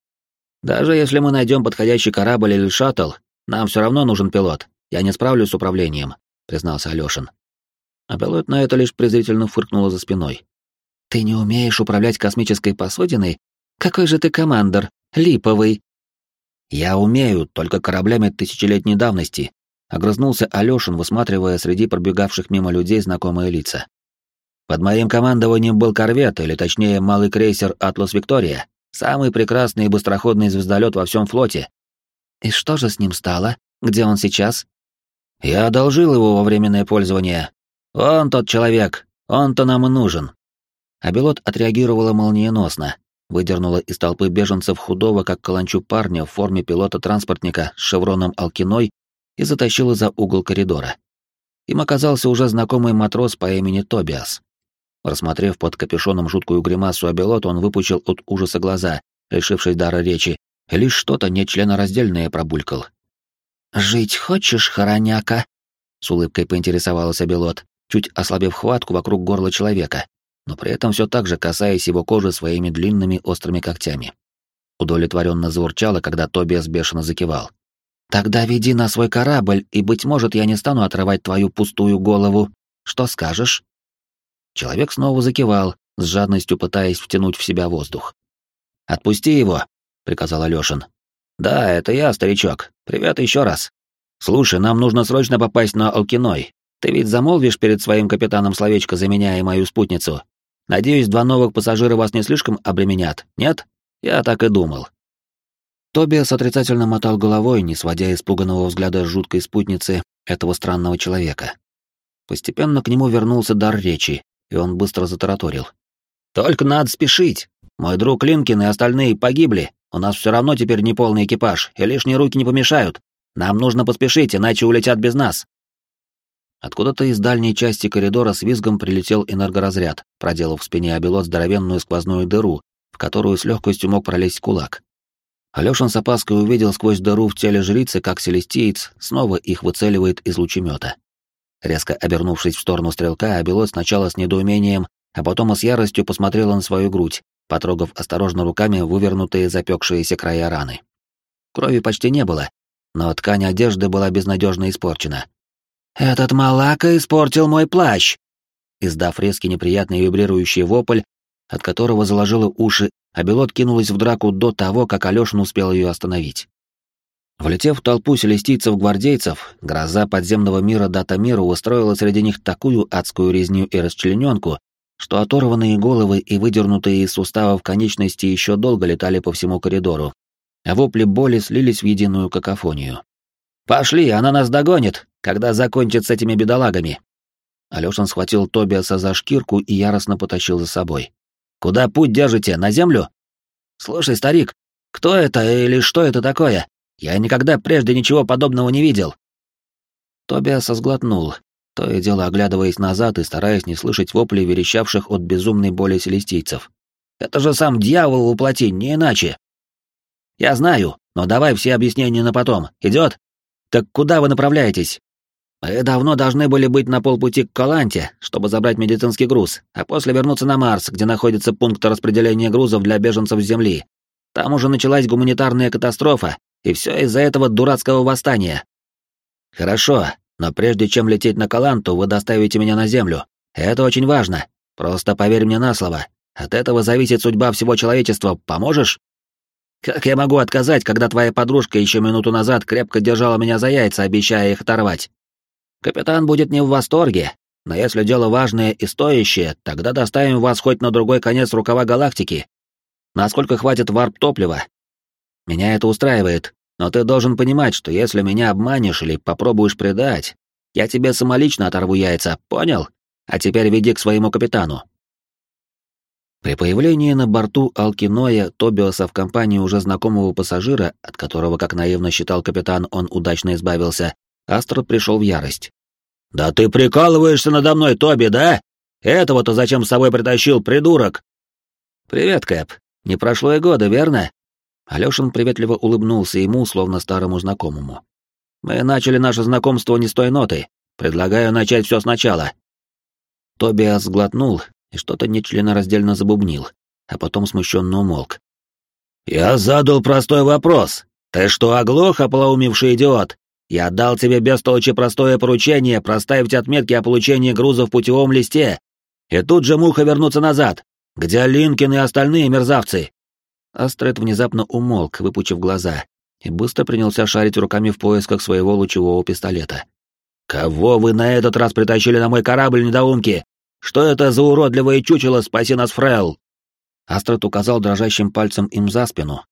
«Даже если мы найдем подходящий корабль или шаттл, нам все равно нужен пилот. Я не справлюсь с управлением», — признался Алёшин. А пилот на это лишь презрительно фыркнула за спиной. «Ты не умеешь управлять космической посудиной? Какой же ты командор? Липовый!» «Я умею, только кораблями тысячелетней давности», — огрызнулся Алёшин, высматривая среди пробегавших мимо людей знакомые лица. «Под моим командованием был корвет, или точнее малый крейсер «Атлас Виктория», самый прекрасный и быстроходный звездолет во всем флоте». «И что же с ним стало? Где он сейчас?» «Я одолжил его во временное пользование. Он тот человек, он-то нам и нужен». Абилот отреагировала молниеносно, выдернула из толпы беженцев худого, как каланчу парня в форме пилота-транспортника с шевроном Алкиной и затащила за угол коридора. Им оказался уже знакомый матрос по имени Тобиас. Рассмотрев под капюшоном жуткую гримасу Абилот, он выпучил от ужаса глаза, лишившись дара речи, лишь что-то нечленораздельное пробулькал. «Жить хочешь, хороняка?» — с улыбкой поинтересовалась Абилот, чуть ослабив хватку вокруг горла человека, но при этом все так же касаясь его кожи своими длинными острыми когтями. Удовлетворенно заурчало, когда Тобиас бешено закивал. «Тогда веди на свой корабль, и, быть может, я не стану отрывать твою пустую голову. Что скажешь?» Человек снова закивал, с жадностью пытаясь втянуть в себя воздух. «Отпусти его», — приказал Алёшин. «Да, это я, старичок. Привет еще раз. Слушай, нам нужно срочно попасть на Алкиной. Ты ведь замолвишь перед своим капитаном словечко за меня и мою спутницу? Надеюсь, два новых пассажира вас не слишком обременят, нет? Я так и думал. Тобиас отрицательно мотал головой, не сводя испуганного взгляда с жуткой спутницы этого странного человека. Постепенно к нему вернулся дар речи, и он быстро затараторил. «Только надо спешить. Мой друг Линкин и остальные погибли. У нас все равно теперь не полный экипаж, и лишние руки не помешают. Нам нужно поспешить, иначе улетят без нас». Откуда-то из дальней части коридора с визгом прилетел энергоразряд, проделав в спине Абелот здоровенную сквозную дыру, в которую с легкостью мог пролезть кулак. Алёшин с опаской увидел сквозь дыру в теле жрицы, как селестиец снова их выцеливает из лучемета. Резко обернувшись в сторону стрелка, Абелот сначала с недоумением, а потом и с яростью посмотрела на свою грудь, потрогав осторожно руками вывернутые запекшиеся края раны. Крови почти не было, но ткань одежды была безнадежно испорчена. «Этот малака испортил мой плащ!» Издав резкий неприятный вибрирующий вопль, от которого заложило уши, а Белот кинулась в драку до того, как Алёшин успел ее остановить. Влетев в толпу селестийцев-гвардейцев, гроза подземного мира Датамиру устроила среди них такую адскую резню и расчлененку, что оторванные головы и выдернутые из суставов конечности еще долго летали по всему коридору, а вопли боли слились в единую какофонию. «Пошли, она нас догонит, когда закончит с этими бедолагами!» Алёшин схватил Тобиаса за шкирку и яростно потащил за собой. «Куда путь держите? На землю?» «Слушай, старик, кто это или что это такое? Я никогда прежде ничего подобного не видел!» Тобиас сглотнул, то и дело оглядываясь назад и стараясь не слышать вопли верещавших от безумной боли селестийцев. «Это же сам дьявол воплоти, не иначе!» «Я знаю, но давай все объяснения на потом. Идет?» «Так куда вы направляетесь?» «Мы давно должны были быть на полпути к Каланте, чтобы забрать медицинский груз, а после вернуться на Марс, где находится пункт распределения грузов для беженцев с Земли. Там уже началась гуманитарная катастрофа, и все из-за этого дурацкого восстания». «Хорошо, но прежде чем лететь на Каланту, вы доставите меня на Землю. Это очень важно. Просто поверь мне на слово. От этого зависит судьба всего человечества. Поможешь?» Как я могу отказать, когда твоя подружка еще минуту назад крепко держала меня за яйца, обещая их оторвать? Капитан будет не в восторге, но если дело важное и стоящее, тогда доставим вас хоть на другой конец рукава галактики. Насколько хватит варп-топлива? Меня это устраивает, но ты должен понимать, что если меня обманешь или попробуешь предать, я тебе самолично оторву яйца, понял? А теперь веди к своему капитану. При появлении на борту Алкиноя Тобиоса в компании уже знакомого пассажира, от которого, как наивно считал капитан, он удачно избавился, Астр пришел в ярость. «Да ты прикалываешься надо мной, Тоби, да? Этого-то зачем с собой притащил, придурок?» «Привет, Кэп. Не прошло и года, верно?» Алёшин приветливо улыбнулся ему, словно старому знакомому. «Мы начали наше знакомство не с той ноты. Предлагаю начать все сначала. Тобиас сглотнул и что-то нечленораздельно забубнил, а потом смущенно умолк. «Я задал простой вопрос. Ты что, оглох, ополоумевший идиот? Я дал тебе бестолочи простое поручение проставить отметки о получении груза в путевом листе, и тут же мухой вернуться назад. Где Линкин и остальные мерзавцы?» Астрид внезапно умолк, выпучив глаза, и быстро принялся шарить руками в поисках своего лучевого пистолета. «Кого вы на этот раз притащили на мой корабль, недоумки? Что это за уродливое чучело, спаси нас, Фрел?» Астрид указал дрожащим пальцем им за спину,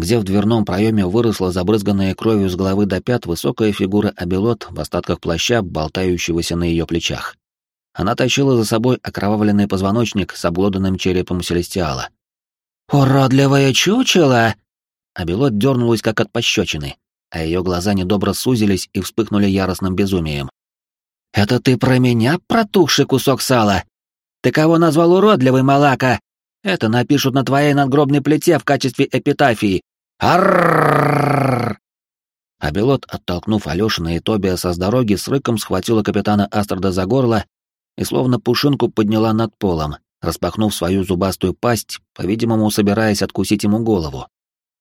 где в дверном проеме выросла забрызганная кровью с головы до пят высокая фигура Абелот в остатках плаща, болтающегося на ее плечах. Она тащила за собой окровавленный позвоночник с обглоданным черепом Селестиала. «Уродливое чучело!» Абелот дернулась, как от пощечины, а ее глаза недобро сузились и вспыхнули яростным безумием. «Это ты про меня, протухший кусок сала? Ты кого назвал уродливый, малака? Это напишут на твоей надгробной плите в качестве эпитафии. Аррррррр! Абилот, оттолкнув Алёшина и Тобиаса с дороги, с рыком схватила капитана Астрада за горло и словно пушинку подняла над полом, распахнув свою зубастую пасть, по-видимому, собираясь откусить ему голову.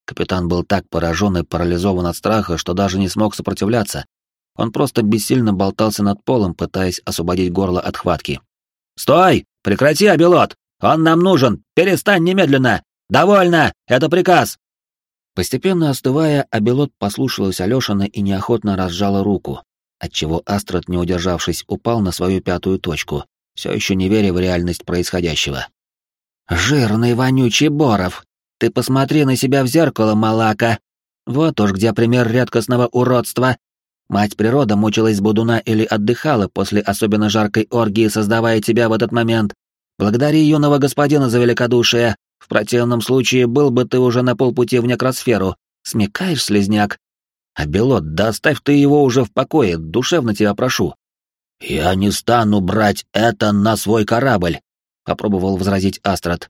Капитан был так поражен и парализован от страха, что даже не смог сопротивляться. Он просто бессильно болтался над полом, пытаясь освободить горло от хватки. «Стой! Прекрати, Абилот! Он нам нужен! Перестань немедленно! Довольно! Это приказ!» Постепенно остывая, Абелот послушалась Алешина и неохотно разжала руку, отчего Астрад, не удержавшись, упал на свою пятую точку, все еще не веря в реальность происходящего. «Жирный вонючий Боров! Ты посмотри на себя в зеркало, малака! Вот уж где пример редкостного уродства! Мать природа мучилась будуна или отдыхала после особенно жаркой оргии, создавая тебя в этот момент. Благодари юного господина за великодушие. В противном случае был бы ты уже на полпути в некросферу. Смекаешь, слезняк? А Белот, да оставь ты его уже в покое, душевно тебя прошу. Я не стану брать это на свой корабль, попробовал возразить Астрад.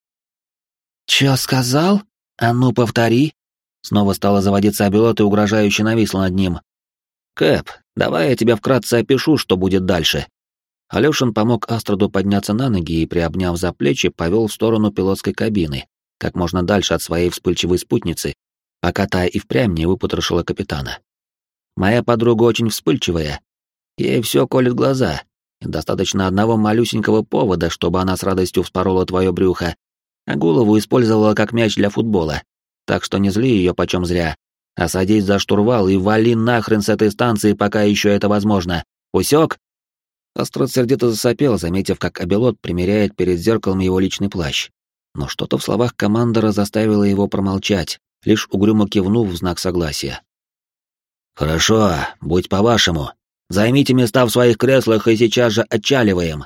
Чё сказал? А ну повтори. Снова стала заводиться Абелот и угрожающе нависла над ним. Кэп, давай я тебе вкратце опишу, что будет дальше. Алёшин помог Астраду подняться на ноги и, приобняв за плечи, повел в сторону пилотской кабины, как можно дальше от своей вспыльчивой спутницы, пока та и впрямь не выпотрошила капитана. Моя подруга очень вспыльчивая, ей все колет глаза, достаточно одного малюсенького повода, чтобы она с радостью вспорола твое брюхо, а голову использовала как мяч для футбола, так что не зли ее почем зря, а садись за штурвал и вали нахрен с этой станции, пока еще это возможно. Усек? Астрод сердито засопел, заметив, как Абелот примеряет перед зеркалом его личный плащ. Но что-то в словах командора заставило его промолчать, лишь угрюмо кивнув в знак согласия. «Хорошо, будь по-вашему. Займите места в своих креслах и сейчас же отчаливаем.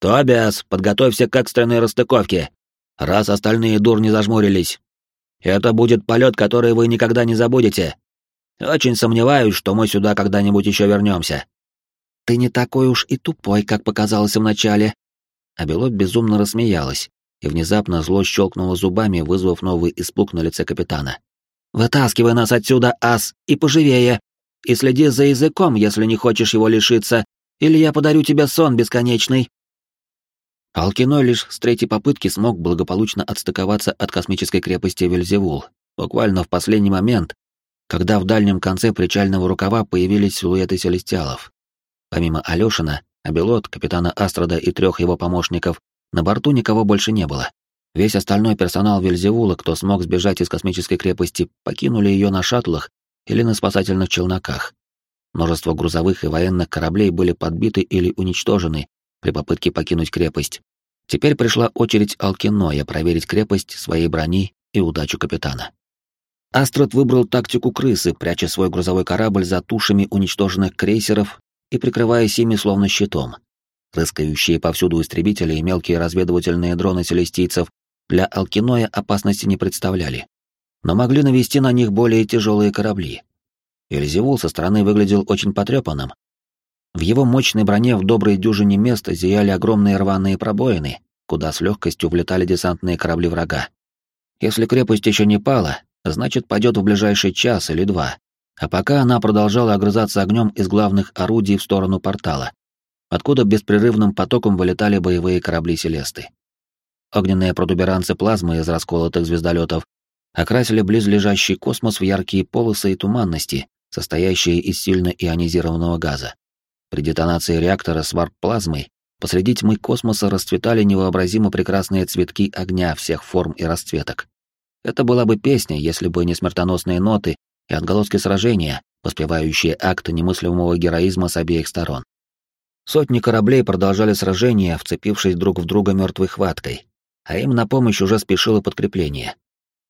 Тобиас, подготовься к экстренной расстыковке. Раз остальные дур не зажмурились. Это будет полет, который вы никогда не забудете. Очень сомневаюсь, что мы сюда когда-нибудь еще вернемся. «Ты не такой уж и тупой, как показалось вначале». Абелот безумно рассмеялась, и внезапно зло щелкнуло зубами, вызвав новый испуг на лице капитана. «Вытаскивай нас отсюда, ас, и поживее! И следи за языком, если не хочешь его лишиться, или я подарю тебе сон бесконечный!» Алкиной лишь с третьей попытки смог благополучно отстыковаться от космической крепости Вельзевул, буквально в последний момент, когда в дальнем конце причального рукава появились силуэты селестиалов. Помимо Алёшина, Абелот, капитана Астрада и трех его помощников, на борту никого больше не было. Весь остальной персонал Вельзевула, кто смог сбежать из космической крепости, покинули ее на шаттлах или на спасательных челноках. Множество грузовых и военных кораблей были подбиты или уничтожены при попытке покинуть крепость. Теперь пришла очередь Алкиноя проверить крепость своей брони и удачу капитана. Астрад выбрал тактику крысы, пряча свой грузовой корабль за тушами уничтоженных крейсеров и прикрываясь ими словно щитом. Рыскающие повсюду истребители и мелкие разведывательные дроны селестийцев для Алкиноя опасности не представляли, но могли навести на них более тяжелые корабли. Эльзевул со стороны выглядел очень потрепанным. В его мощной броне в доброй дюжине мест зияли огромные рваные пробоины, куда с легкостью влетали десантные корабли врага. Если крепость еще не пала, значит, пойдет в ближайший час или два, а пока она продолжала огрызаться огнем из главных орудий в сторону портала. откуда беспрерывным потоком вылетали боевые корабли Селесты. Огненные протуберанцы плазмы из расколотых звездолетов окрасили близлежащий космос в яркие полосы и туманности, состоящие из сильно ионизированного газа. При детонации реактора с варп-плазмой посреди тьмы космоса расцветали невообразимо прекрасные цветки огня всех форм и расцветок. Это была бы песня, если бы не смертоносные ноты и отголоски сражения, воспевающие акты немыслимого героизма с обеих сторон. Сотни кораблей продолжали сражение, вцепившись друг в друга мертвой хваткой, а им на помощь уже спешило подкрепление.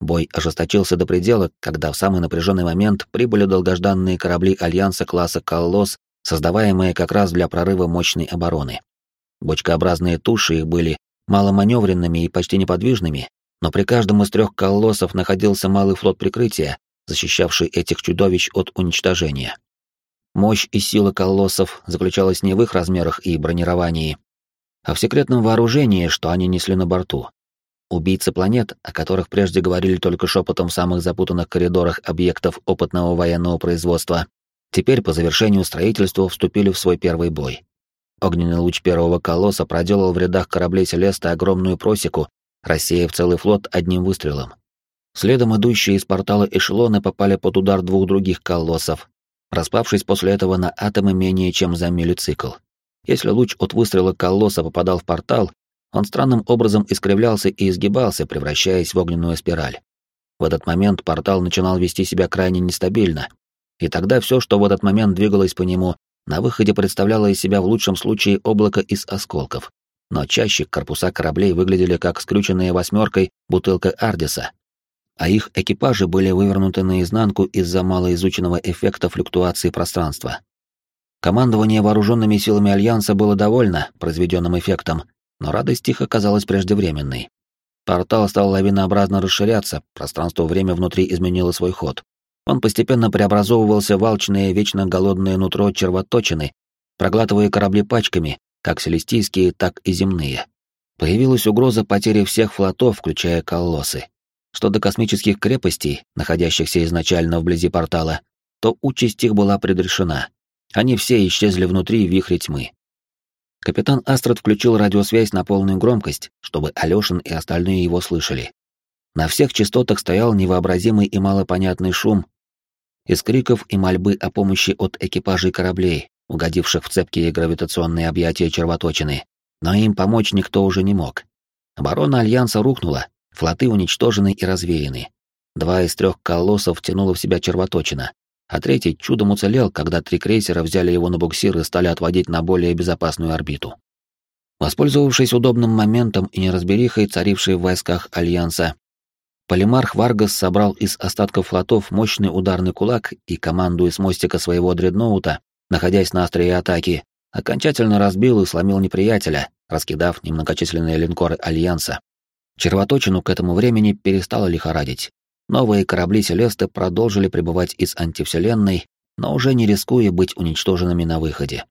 Бой ожесточился до предела, когда в самый напряженный момент прибыли долгожданные корабли Альянса класса «Колосс», создаваемые как раз для прорыва мощной обороны. Бочкообразные туши их были маломаневренными и почти неподвижными, но при каждом из трех колоссов находился малый флот прикрытия, защищавший этих чудовищ от уничтожения. Мощь и сила колоссов заключалась не в их размерах и бронировании, а в секретном вооружении, что они несли на борту. Убийцы планет, о которых прежде говорили только шепотом в самых запутанных коридорах объектов опытного военного производства, теперь по завершению строительства вступили в свой первый бой. Огненный луч первого колосса проделал в рядах кораблей Селеста огромную просеку, рассеяв целый флот одним выстрелом. Следом идущие из портала эшелоны попали под удар двух других колоссов, распавшись после этого на атомы менее чем за миллицикл. Если луч от выстрела колосса попадал в портал, он странным образом искривлялся и изгибался, превращаясь в огненную спираль. В этот момент портал начинал вести себя крайне нестабильно, и тогда все, что в этот момент двигалось по нему, на выходе представляло из себя в лучшем случае облако из осколков, но чаще корпуса кораблей выглядели как скрюченная восьмеркой бутылка Ардиса, а их экипажи были вывернуты наизнанку из-за малоизученного эффекта флюктуации пространства. Командование вооруженными силами Альянса было довольно произведенным эффектом, но радость их оказалась преждевременной. Портал стал лавинообразно расширяться, пространство-время внутри изменило свой ход. Он постепенно преобразовывался в алчное, вечно голодное нутро червоточины, проглатывая корабли пачками, как селестийские, так и земные. Появилась угроза потери всех флотов, включая колоссы. Что до космических крепостей, находящихся изначально вблизи портала, то участь их была предрешена. Они все исчезли внутри вихря тьмы. Капитан Астрид включил радиосвязь на полную громкость, чтобы Алёшин и остальные его слышали. На всех частотах стоял невообразимый и малопонятный шум из криков и мольбы о помощи от экипажей кораблей, угодивших в цепкие гравитационные объятия червоточины, но им помочь никто уже не мог. Оборона Альянса рухнула, флоты уничтожены и развеяны. Два из трех колоссов тянуло в себя червоточина, а третий чудом уцелел, когда три крейсера взяли его на буксир и стали отводить на более безопасную орбиту. Воспользовавшись удобным моментом и неразберихой, царившей в войсках Альянса, Полимарх Варгас собрал из остатков флотов мощный ударный кулак и, командуя с мостика своего дредноута, находясь на острие атаки, окончательно разбил и сломил неприятеля, раскидав немногочисленные линкоры Альянса. Червоточину к этому времени перестало лихорадить. Новые корабли Селесты продолжили пребывать из антивселенной, но уже не рискуя быть уничтоженными на выходе.